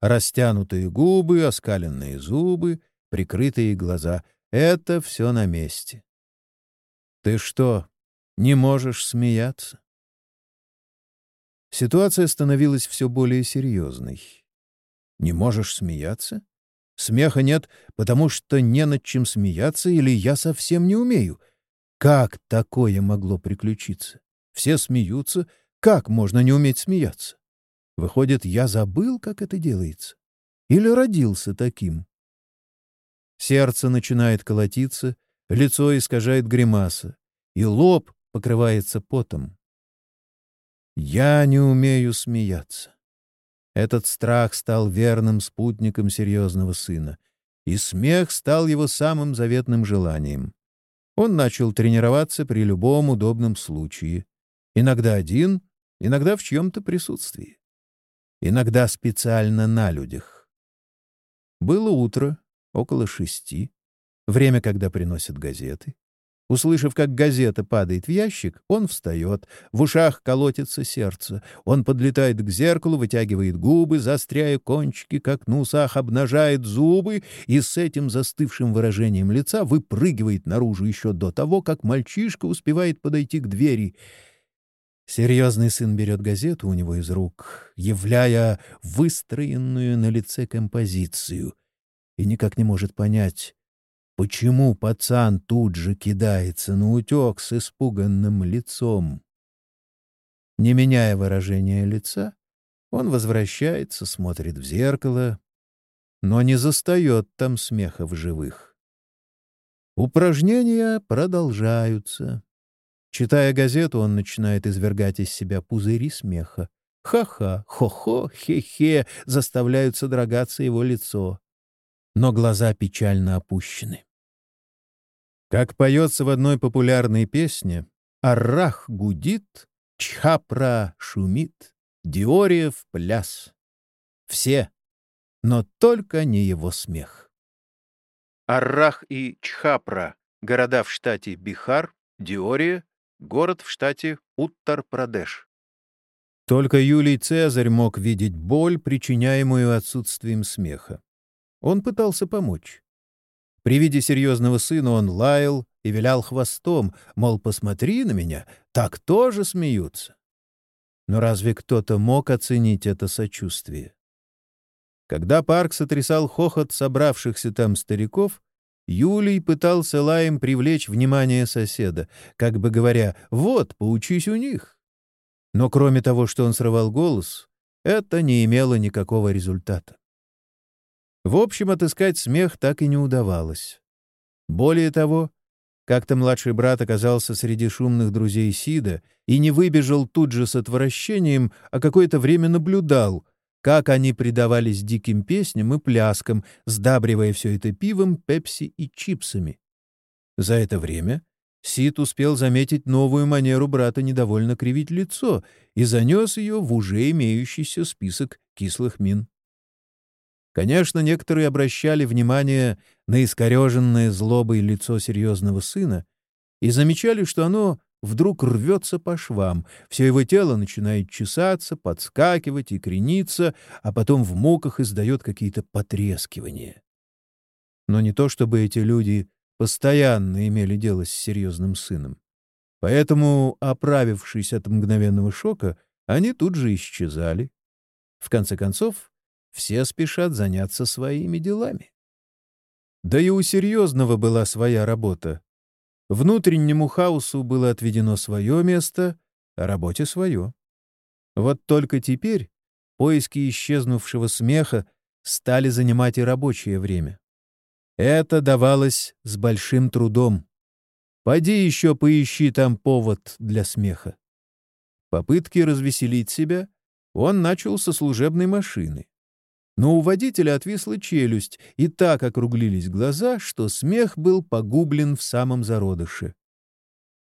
растянутые губы, оскаленные зубы, прикрытые глаза — это все на месте. Ты что, не можешь смеяться? Ситуация становилась все более серьезной. Не можешь смеяться? Смеха нет, потому что не над чем смеяться или я совсем не умею. Как такое могло приключиться? Все смеются. Как можно не уметь смеяться? Выходит, я забыл, как это делается? Или родился таким? Сердце начинает колотиться, лицо искажает гримаса, и лоб покрывается потом. Я не умею смеяться. Этот страх стал верным спутником серьезного сына, и смех стал его самым заветным желанием. Он начал тренироваться при любом удобном случае. Иногда один, иногда в чьем-то присутствии. Иногда специально на людях. Было утро, около шести, время, когда приносят газеты. Услышав, как газета падает в ящик, он встает, в ушах колотится сердце. Он подлетает к зеркалу, вытягивает губы, заостряя кончики, как на усах, обнажает зубы и с этим застывшим выражением лица выпрыгивает наружу еще до того, как мальчишка успевает подойти к двери. Серьезный сын берет газету у него из рук, являя выстроенную на лице композицию, и никак не может понять, Почему пацан тут же кидается на утек с испуганным лицом? Не меняя выражения лица, он возвращается, смотрит в зеркало, но не застает там смеха в живых. Упражнения продолжаются. Читая газету, он начинает извергать из себя пузыри смеха. Ха-ха, хо-хо, хе-хе, заставляют содрогаться его лицо. Но глаза печально опущены. Как поется в одной популярной песне, «Аррах гудит, Чхапра шумит, Диория в пляс». Все, но только не его смех. Аррах и Чхапра — города в штате Бихар, Диория — город в штате Уттар-Прадеш. Только Юлий Цезарь мог видеть боль, причиняемую отсутствием смеха. Он пытался помочь. При виде серьезного сына он лаял и вилял хвостом, мол, посмотри на меня, так тоже смеются. Но разве кто-то мог оценить это сочувствие? Когда парк сотрясал хохот собравшихся там стариков, Юлий пытался лаем привлечь внимание соседа, как бы говоря, «Вот, поучись у них». Но кроме того, что он срывал голос, это не имело никакого результата. В общем, отыскать смех так и не удавалось. Более того, как-то младший брат оказался среди шумных друзей Сида и не выбежал тут же с отвращением, а какое-то время наблюдал, как они предавались диким песням и пляскам, сдабривая все это пивом, пепси и чипсами. За это время Сид успел заметить новую манеру брата недовольно кривить лицо и занес ее в уже имеющийся список кислых мин. Конечно, некоторые обращали внимание на искореженное злобой лицо серьезного сына и замечали, что оно вдруг рвется по швам, все его тело начинает чесаться, подскакивать и крениться, а потом в муках издает какие-то потрескивания. Но не то чтобы эти люди постоянно имели дело с серьезным сыном. Поэтому, оправившись от мгновенного шока, они тут же исчезали. В конце концов, все спешат заняться своими делами. Да и у серьезного была своя работа. Внутреннему хаосу было отведено свое место, а работе свое. Вот только теперь поиски исчезнувшего смеха стали занимать и рабочее время. Это давалось с большим трудом. Пойди еще поищи там повод для смеха. Попытки развеселить себя он начал со служебной машины. Но у водителя отвисла челюсть, и так округлились глаза, что смех был погублен в самом зародыше.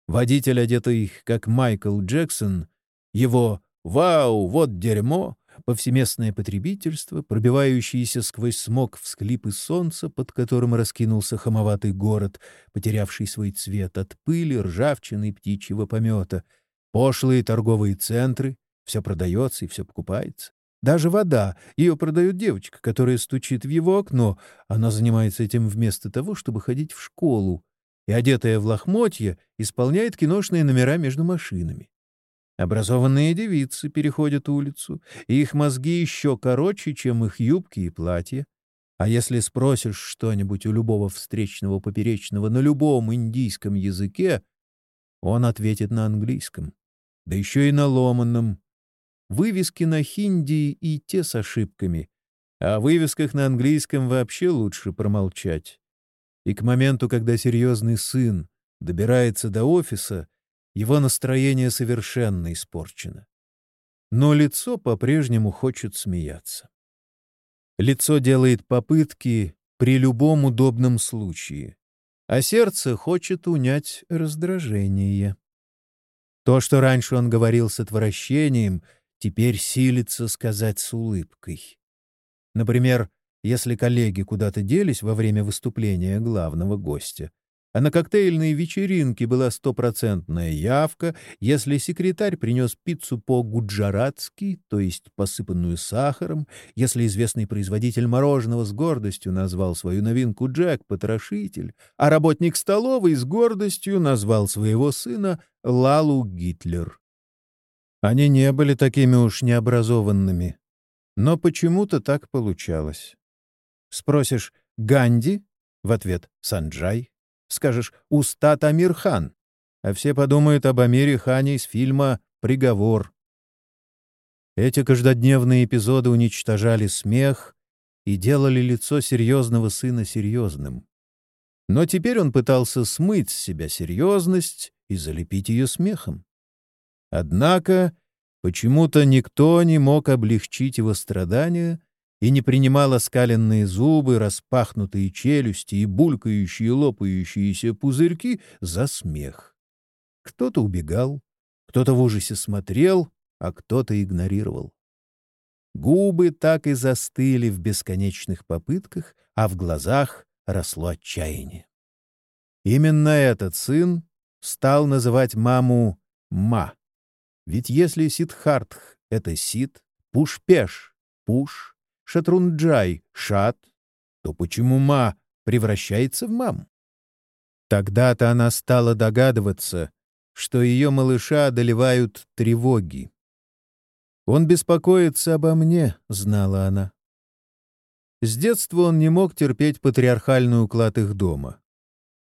Водитель, одетый как Майкл Джексон, его «Вау, вот дерьмо!» повсеместное потребительство, пробивающиеся сквозь смог всклипы солнца, под которым раскинулся хамоватый город, потерявший свой цвет от пыли, ржавчины и птичьего помета, пошлые торговые центры, все продается и все покупается. Даже вода. Ее продает девочка, которая стучит в его окно. Она занимается этим вместо того, чтобы ходить в школу. И, одетая в лохмотья, исполняет киношные номера между машинами. Образованные девицы переходят улицу, и их мозги еще короче, чем их юбки и платья. А если спросишь что-нибудь у любого встречного поперечного на любом индийском языке, он ответит на английском, да еще и на ломанном. Вывески на хинди и те с ошибками, о вывесках на английском вообще лучше промолчать. И к моменту, когда серьезный сын добирается до офиса, его настроение совершенно испорчено. Но лицо по-прежнему хочет смеяться. Лицо делает попытки при любом удобном случае, а сердце хочет унять раздражение. То, что раньше он говорил с отвращением, теперь силится сказать с улыбкой. Например, если коллеги куда-то делись во время выступления главного гостя, а на коктейльной вечеринке была стопроцентная явка, если секретарь принес пиццу по-гуджаратски, то есть посыпанную сахаром, если известный производитель мороженого с гордостью назвал свою новинку Джек-потрошитель, а работник столовой с гордостью назвал своего сына Лалу Гитлер. Они не были такими уж необразованными, но почему-то так получалось. Спросишь «Ганди?» — в ответ «Санджай». Скажешь «Устат Амир Хан», а все подумают об Амире Хане из фильма «Приговор». Эти каждодневные эпизоды уничтожали смех и делали лицо серьезного сына серьезным. Но теперь он пытался смыть с себя серьезность и залепить ее смехом. Однако почему-то никто не мог облегчить его страдания и не принимал оскаленные зубы, распахнутые челюсти и булькающие лопающиеся пузырьки за смех. Кто-то убегал, кто-то в ужасе смотрел, а кто-то игнорировал. Губы так и застыли в бесконечных попытках, а в глазах росло отчаяние. Именно этот сын стал называть маму «ма». Ведь если Сидхартх — это Сид, Пушпеш — Пуш, Шатрунджай — Шат, то почему Ма превращается в мам? Тогда-то она стала догадываться, что ее малыша одолевают тревоги. «Он беспокоится обо мне», — знала она. С детства он не мог терпеть патриархальный уклад их дома.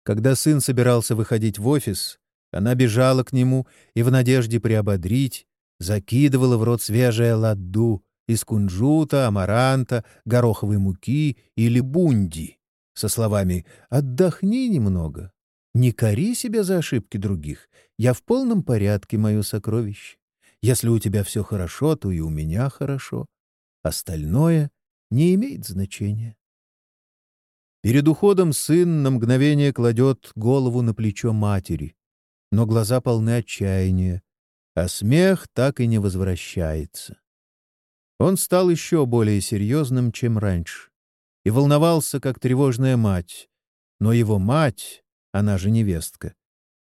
Когда сын собирался выходить в офис, она бежала к нему и в надежде приободрить закидывала в рот свежее ладду, из кунжута, амаранта, гороховой муки или бунди, со словами «Отдохни немного, не кори себя за ошибки других, я в полном порядке, мое сокровище. Если у тебя все хорошо, то и у меня хорошо. Остальное не имеет значения». Перед уходом сын на мгновение кладет голову на плечо матери, но глаза полны отчаяния, а смех так и не возвращается. Он стал еще более серьезным, чем раньше, и волновался, как тревожная мать. Но его мать, она же невестка,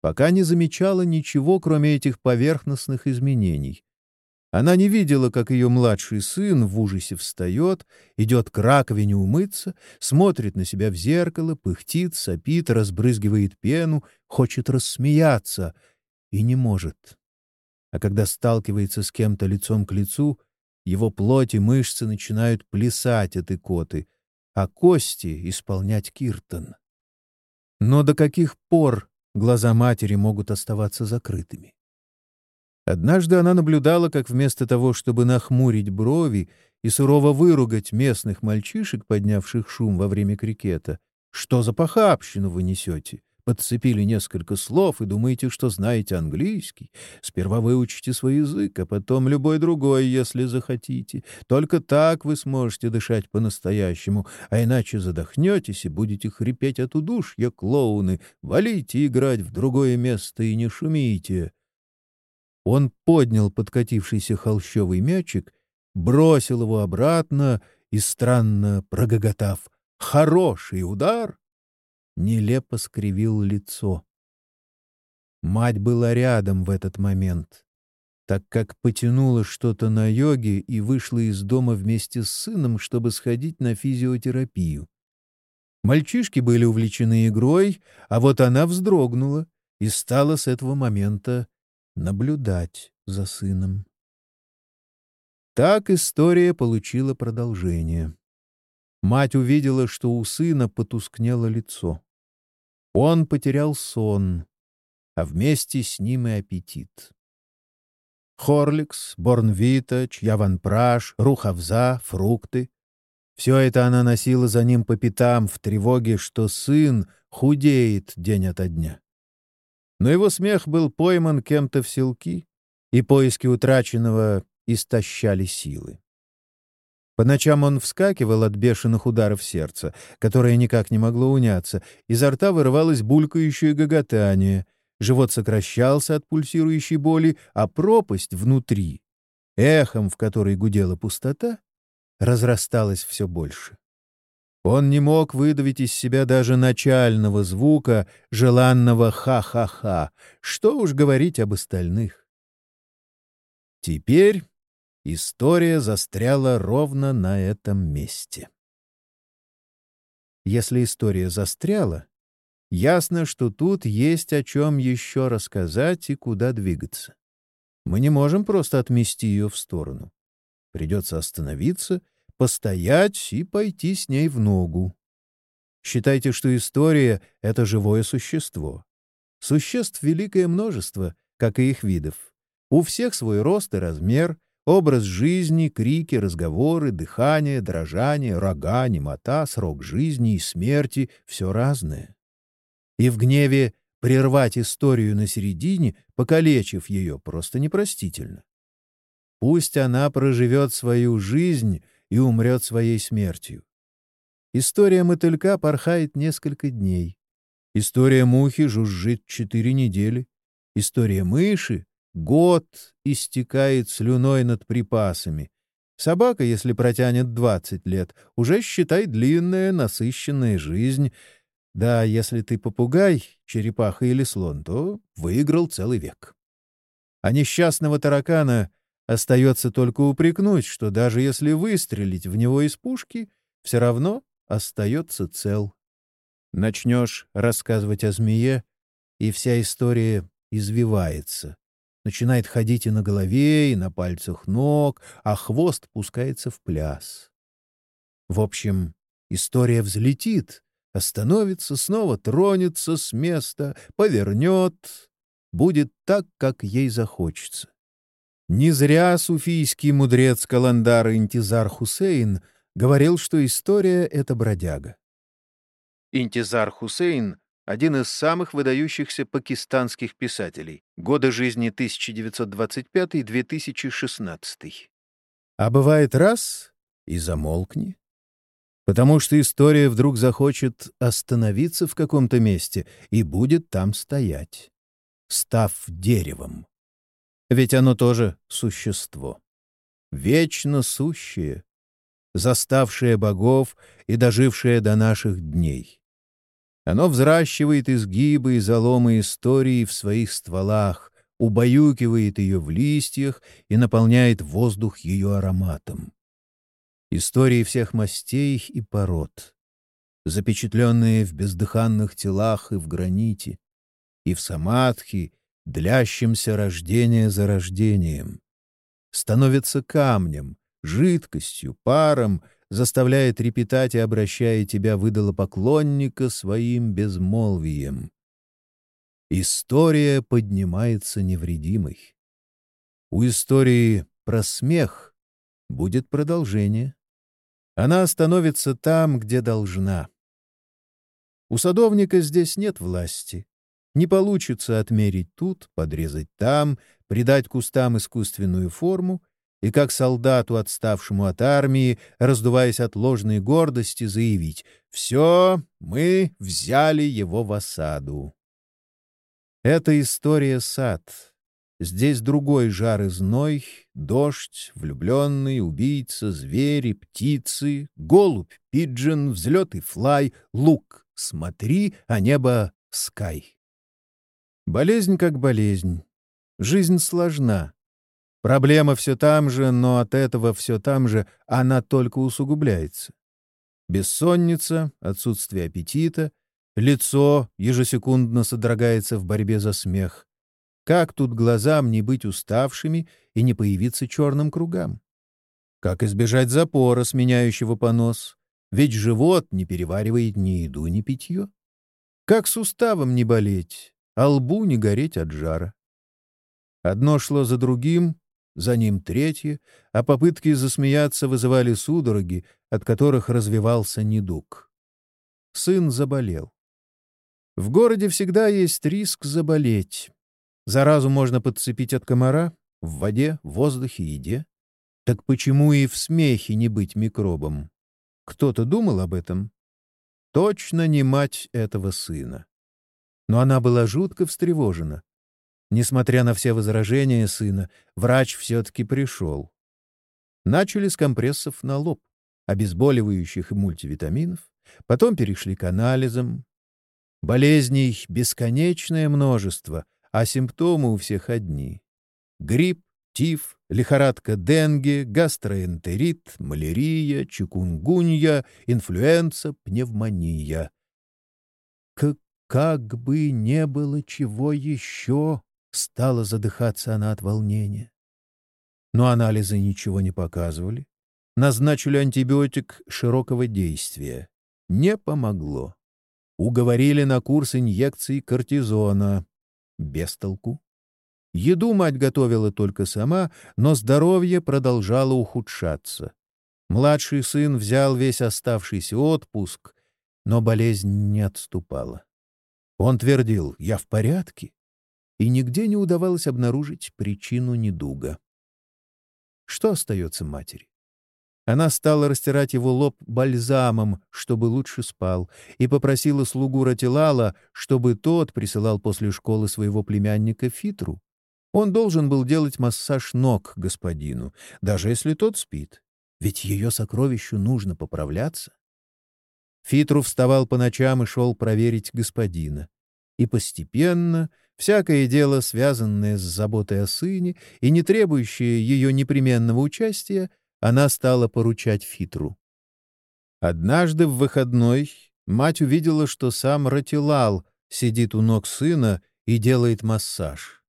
пока не замечала ничего, кроме этих поверхностных изменений. Она не видела, как ее младший сын в ужасе встает, идет к раковине умыться, смотрит на себя в зеркало, пыхтит, сопит, разбрызгивает пену, хочет рассмеяться и не может. А когда сталкивается с кем-то лицом к лицу, его плоть и мышцы начинают плясать от икоты, а кости — исполнять киртан. Но до каких пор глаза матери могут оставаться закрытыми? Однажды она наблюдала, как вместо того, чтобы нахмурить брови и сурово выругать местных мальчишек, поднявших шум во время крикета, «Что за похабщину вы несете? подцепили несколько слов и думаете, что знаете английский. Сперва выучите свой язык, а потом любой другой, если захотите. Только так вы сможете дышать по-настоящему, а иначе задохнетесь и будете хрипеть от удушья, клоуны. Валите играть в другое место и не шумите. Он поднял подкатившийся холщовый мячик, бросил его обратно и, странно прогоготав «Хороший удар!», нелепо скривил лицо. Мать была рядом в этот момент, так как потянула что-то на йоге и вышла из дома вместе с сыном, чтобы сходить на физиотерапию. Мальчишки были увлечены игрой, а вот она вздрогнула и стала с этого момента наблюдать за сыном. Так история получила продолжение. Мать увидела, что у сына потускнело лицо. Он потерял сон, а вместе с ним и аппетит. Хорликс, Борнвита, Чьяванпраш, Рухавза, фрукты — все это она носила за ним по пятам в тревоге, что сын худеет день ото дня. Но его смех был пойман кем-то в селки, и поиски утраченного истощали силы. По ночам он вскакивал от бешеных ударов сердца, которое никак не могло уняться, изо рта вырывалось булькающее гоготание, живот сокращался от пульсирующей боли, а пропасть внутри, эхом в которой гудела пустота, разрасталась все больше. Он не мог выдавить из себя даже начального звука, желанного «ха-ха-ха», что уж говорить об остальных. Теперь История застряла ровно на этом месте. Если история застряла, ясно, что тут есть о чем еще рассказать и куда двигаться. Мы не можем просто отмести ее в сторону. Придется остановиться, постоять и пойти с ней в ногу. Считайте, что история — это живое существо. Существ великое множество, как и их видов. У всех свой рост и размер, Образ жизни, крики, разговоры, дыхание, дрожание, рога, немота, срок жизни и смерти — все разное. И в гневе прервать историю на середине, покалечив ее, просто непростительно. Пусть она проживет свою жизнь и умрет своей смертью. История мотылька порхает несколько дней. История мухи жужжит четыре недели. История мыши Год истекает слюной над припасами. Собака, если протянет 20 лет, уже, считай, длинная, насыщенная жизнь. Да, если ты попугай, черепаха или слон, то выиграл целый век. А несчастного таракана остается только упрекнуть, что даже если выстрелить в него из пушки, все равно остается цел. Начнешь рассказывать о змее, и вся история извивается начинает ходить и на голове, и на пальцах ног, а хвост пускается в пляс. В общем, история взлетит, остановится, снова тронется с места, повернет, будет так, как ей захочется. Не зря суфийский мудрец Каландар Интизар Хусейн говорил, что история — это бродяга. Интизар Хусейн один из самых выдающихся пакистанских писателей. Годы жизни 1925-2016. А бывает раз — и замолкни. Потому что история вдруг захочет остановиться в каком-то месте и будет там стоять, став деревом. Ведь оно тоже существо. Вечно сущее, заставшее богов и дожившее до наших дней. Оно взращивает изгибы и заломы истории в своих стволах, убаюкивает ее в листьях и наполняет воздух ее ароматом. Истории всех мастей и пород, запечатленные в бездыханных телах и в граните, и в самадхи, длящемся рождение за рождением, становятся камнем, жидкостью, паром — заставляя трепетать и обращая тебя в поклонника своим безмолвием. История поднимается невредимой. У истории про смех будет продолжение. Она остановится там, где должна. У садовника здесь нет власти. Не получится отмерить тут, подрезать там, придать кустам искусственную форму и как солдату, отставшему от армии, раздуваясь от ложной гордости, заявить «Все, мы взяли его в осаду». Это история сад, Здесь другой жар и зной, дождь, влюбленный, убийца, звери, птицы, голубь, пиджин, взлет и флай, лук. Смотри, а небо — скай. Болезнь как болезнь. Жизнь сложна. Проблема все там же, но от этого все там же она только усугубляется. Бессонница, отсутствие аппетита, лицо ежесекундно содрогается в борьбе за смех. Как тут глазам не быть уставшими и не появиться черным кругам? Как избежать запора, сменяющего понос? Ведь живот не переваривает ни еду, ни питье. Как суставом не болеть, а лбу не гореть от жара? Одно шло за другим, за ним третье, а попытки засмеяться вызывали судороги, от которых развивался недуг. Сын заболел. В городе всегда есть риск заболеть. Заразу можно подцепить от комара в воде, в воздухе, еде. Так почему и в смехе не быть микробом? Кто-то думал об этом? Точно не мать этого сына. Но она была жутко встревожена. Несмотря на все возражения сына, врач все-таки пришел. Начали с компрессов на лоб, обезболивающих и мультивитаминов, потом перешли к анализам. Болезней бесконечное множество — а симптомы у всех одни. Грипп, тиф, лихорадка денге, гастроэнтерит, малярия, чикунгунья, инфлюенса, пневмония. К как бы не было чего еще, стала задыхаться она от волнения. Но анализы ничего не показывали. Назначили антибиотик широкого действия. Не помогло. Уговорили на курс инъекций кортизона. Без толку. Еду мать готовила только сама, но здоровье продолжало ухудшаться. Младший сын взял весь оставшийся отпуск, но болезнь не отступала. Он твердил «я в порядке», и нигде не удавалось обнаружить причину недуга. Что остается матери? Она стала растирать его лоб бальзамом, чтобы лучше спал, и попросила слугу Ратилала, чтобы тот присылал после школы своего племянника Фитру. Он должен был делать массаж ног господину, даже если тот спит. Ведь ее сокровищу нужно поправляться. Фитру вставал по ночам и шел проверить господина. И постепенно всякое дело, связанное с заботой о сыне и не требующее ее непременного участия, она стала поручать Фитру. Однажды в выходной мать увидела, что сам Ратилал сидит у ног сына и делает массаж.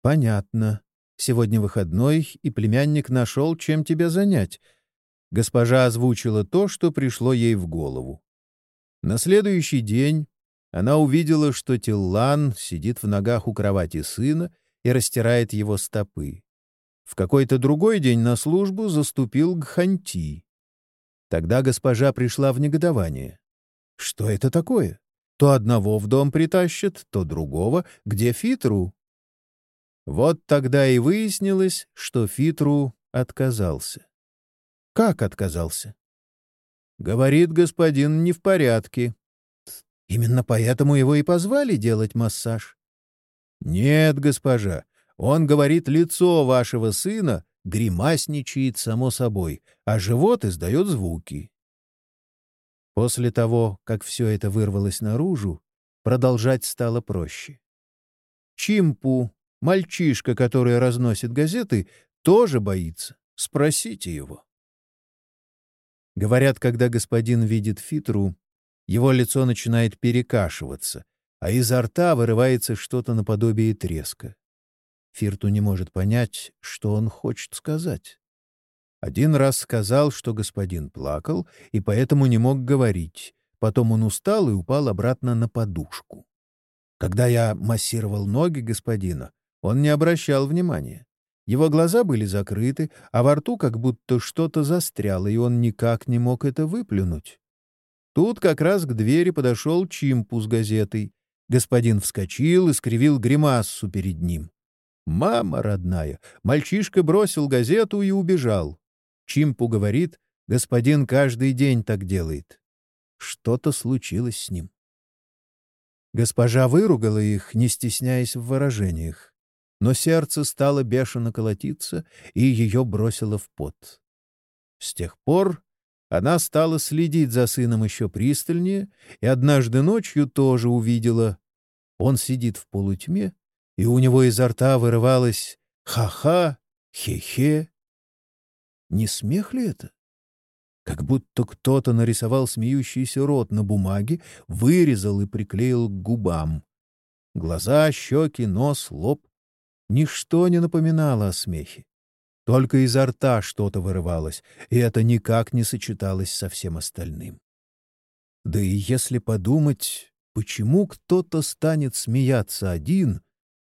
«Понятно. Сегодня выходной, и племянник нашел, чем тебя занять». Госпожа озвучила то, что пришло ей в голову. На следующий день она увидела, что Тиллан сидит в ногах у кровати сына и растирает его стопы. В какой-то другой день на службу заступил Гханти. Тогда госпожа пришла в негодование. Что это такое? То одного в дом притащат, то другого. Где Фитру? Вот тогда и выяснилось, что Фитру отказался. Как отказался? Говорит, господин не в порядке. Именно поэтому его и позвали делать массаж. Нет, госпожа, он говорит, лицо вашего сына гримасничает само собой, а живот издает звуки. После того, как все это вырвалось наружу, продолжать стало проще. Чимпу, мальчишка, который разносит газеты, тоже боится. Спросите его. Говорят, когда господин видит Фитру, его лицо начинает перекашиваться, а изо рта вырывается что-то наподобие треска. Фирту не может понять, что он хочет сказать. Один раз сказал, что господин плакал, и поэтому не мог говорить. Потом он устал и упал обратно на подушку. Когда я массировал ноги господина, он не обращал внимания. Его глаза были закрыты, а во рту как будто что-то застряло, и он никак не мог это выплюнуть. Тут как раз к двери подошел Чимпу с газетой. Господин вскочил и скривил гримассу перед ним. Мама родная! Мальчишка бросил газету и убежал. Чимпу говорит, господин каждый день так делает. Что-то случилось с ним. Госпожа выругала их, не стесняясь в выражениях. Но сердце стало бешено колотиться, и ее бросило в пот. С тех пор она стала следить за сыном еще пристальнее, и однажды ночью тоже увидела. Он сидит в полутьме, и у него изо рта вырывалось «ха-ха», «хе-хе». Не смех ли это? Как будто кто-то нарисовал смеющийся рот на бумаге, вырезал и приклеил к губам. Глаза, щеки, нос, лоб — ничто не напоминало о смехе. Только изо рта что-то вырывалось, и это никак не сочеталось со всем остальным. Да и если подумать, почему кто-то станет смеяться один,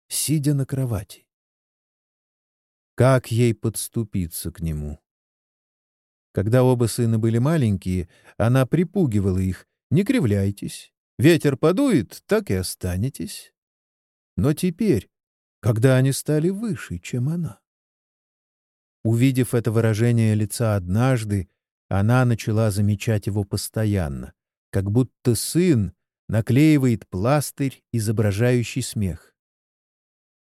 сидя на кровати? Как ей подступиться к нему? Когда оба сына были маленькие, она припугивала их «Не кривляйтесь, ветер подует, так и останетесь». Но теперь, когда они стали выше, чем она, Увидев это выражение лица однажды, она начала замечать его постоянно, как будто сын наклеивает пластырь, изображающий смех.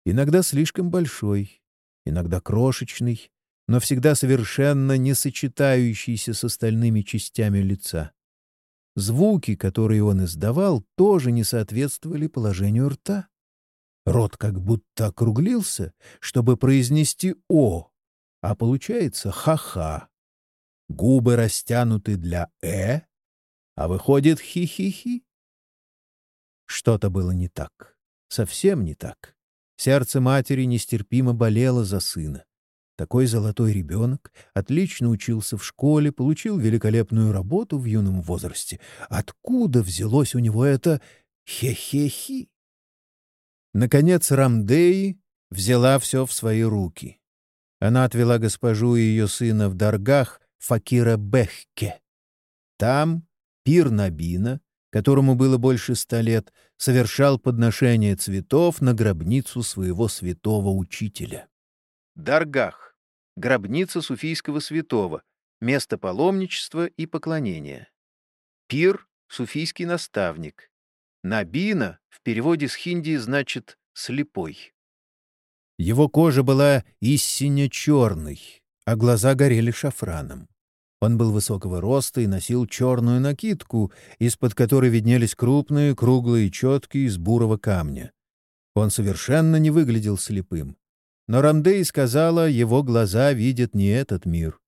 Иногда слишком большой, иногда крошечный, но всегда совершенно не сочетающийся с остальными частями лица. Звуки, которые он издавал, тоже не соответствовали положению рта. Рот как будто округлился, чтобы произнести «о», а получается ха-ха. Губы растянуты для «э», а выходит хи-хи-хи. Что-то было не так, совсем не так. Сердце матери нестерпимо болело за сына. Такой золотой ребенок, отлично учился в школе, получил великолепную работу в юном возрасте. Откуда взялось у него это хе-хе-хи? Наконец Рамдеи взяла все в свои руки. Она отвела госпожу и ее сына в Даргах Факира Бехке. Там пир Набина, которому было больше ста лет, совершал подношение цветов на гробницу своего святого учителя. Даргах — гробница суфийского святого, место паломничества и поклонения. Пир — суфийский наставник. Набина в переводе с хинди значит «слепой». Его кожа была истинно черной, а глаза горели шафраном. Он был высокого роста и носил черную накидку, из-под которой виднелись крупные, круглые четки из бурого камня. Он совершенно не выглядел слепым. Но Рамдей сказала, его глаза видят не этот мир,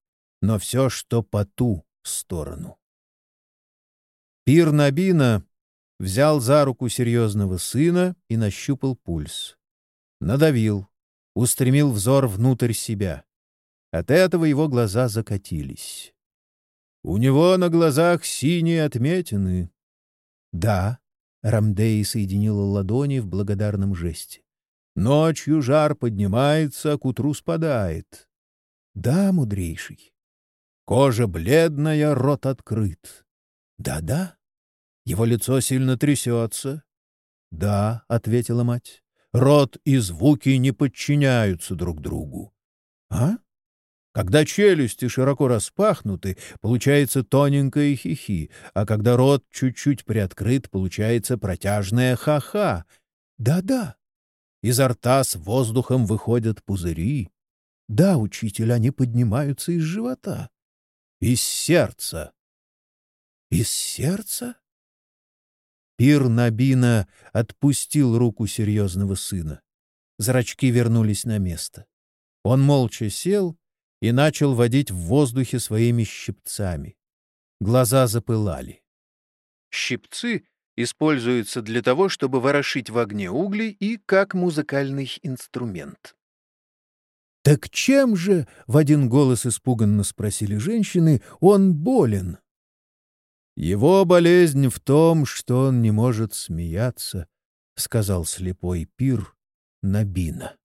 но все, что по ту сторону. Пир Набина взял за руку серьезного сына и нащупал пульс. Надавил, устремил взор внутрь себя. От этого его глаза закатились. У него на глазах синие отметины. Да, Рамдей соединила ладони в благодарном жесте. Ночью жар поднимается, к утру спадает. Да, мудрейший. Кожа бледная, рот открыт. Да-да. Его лицо сильно трясется. Да, — ответила мать. Рот и звуки не подчиняются друг другу. А? Когда челюсти широко распахнуты, получается тоненькое хихи, а когда рот чуть-чуть приоткрыт, получается протяжное ха-ха. Да-да. Изо рта с воздухом выходят пузыри. Да, учитель, они поднимаются из живота. Из сердца. Из сердца? Пир Набина отпустил руку серьезного сына. Зрачки вернулись на место. Он молча сел и начал водить в воздухе своими щипцами. Глаза запылали. Щипцы используются для того, чтобы ворошить в огне угли и как музыкальный инструмент. «Так чем же, — в один голос испуганно спросили женщины, — он болен?» Его болезнь в том, что он не может смеяться, — сказал слепой пир Набина.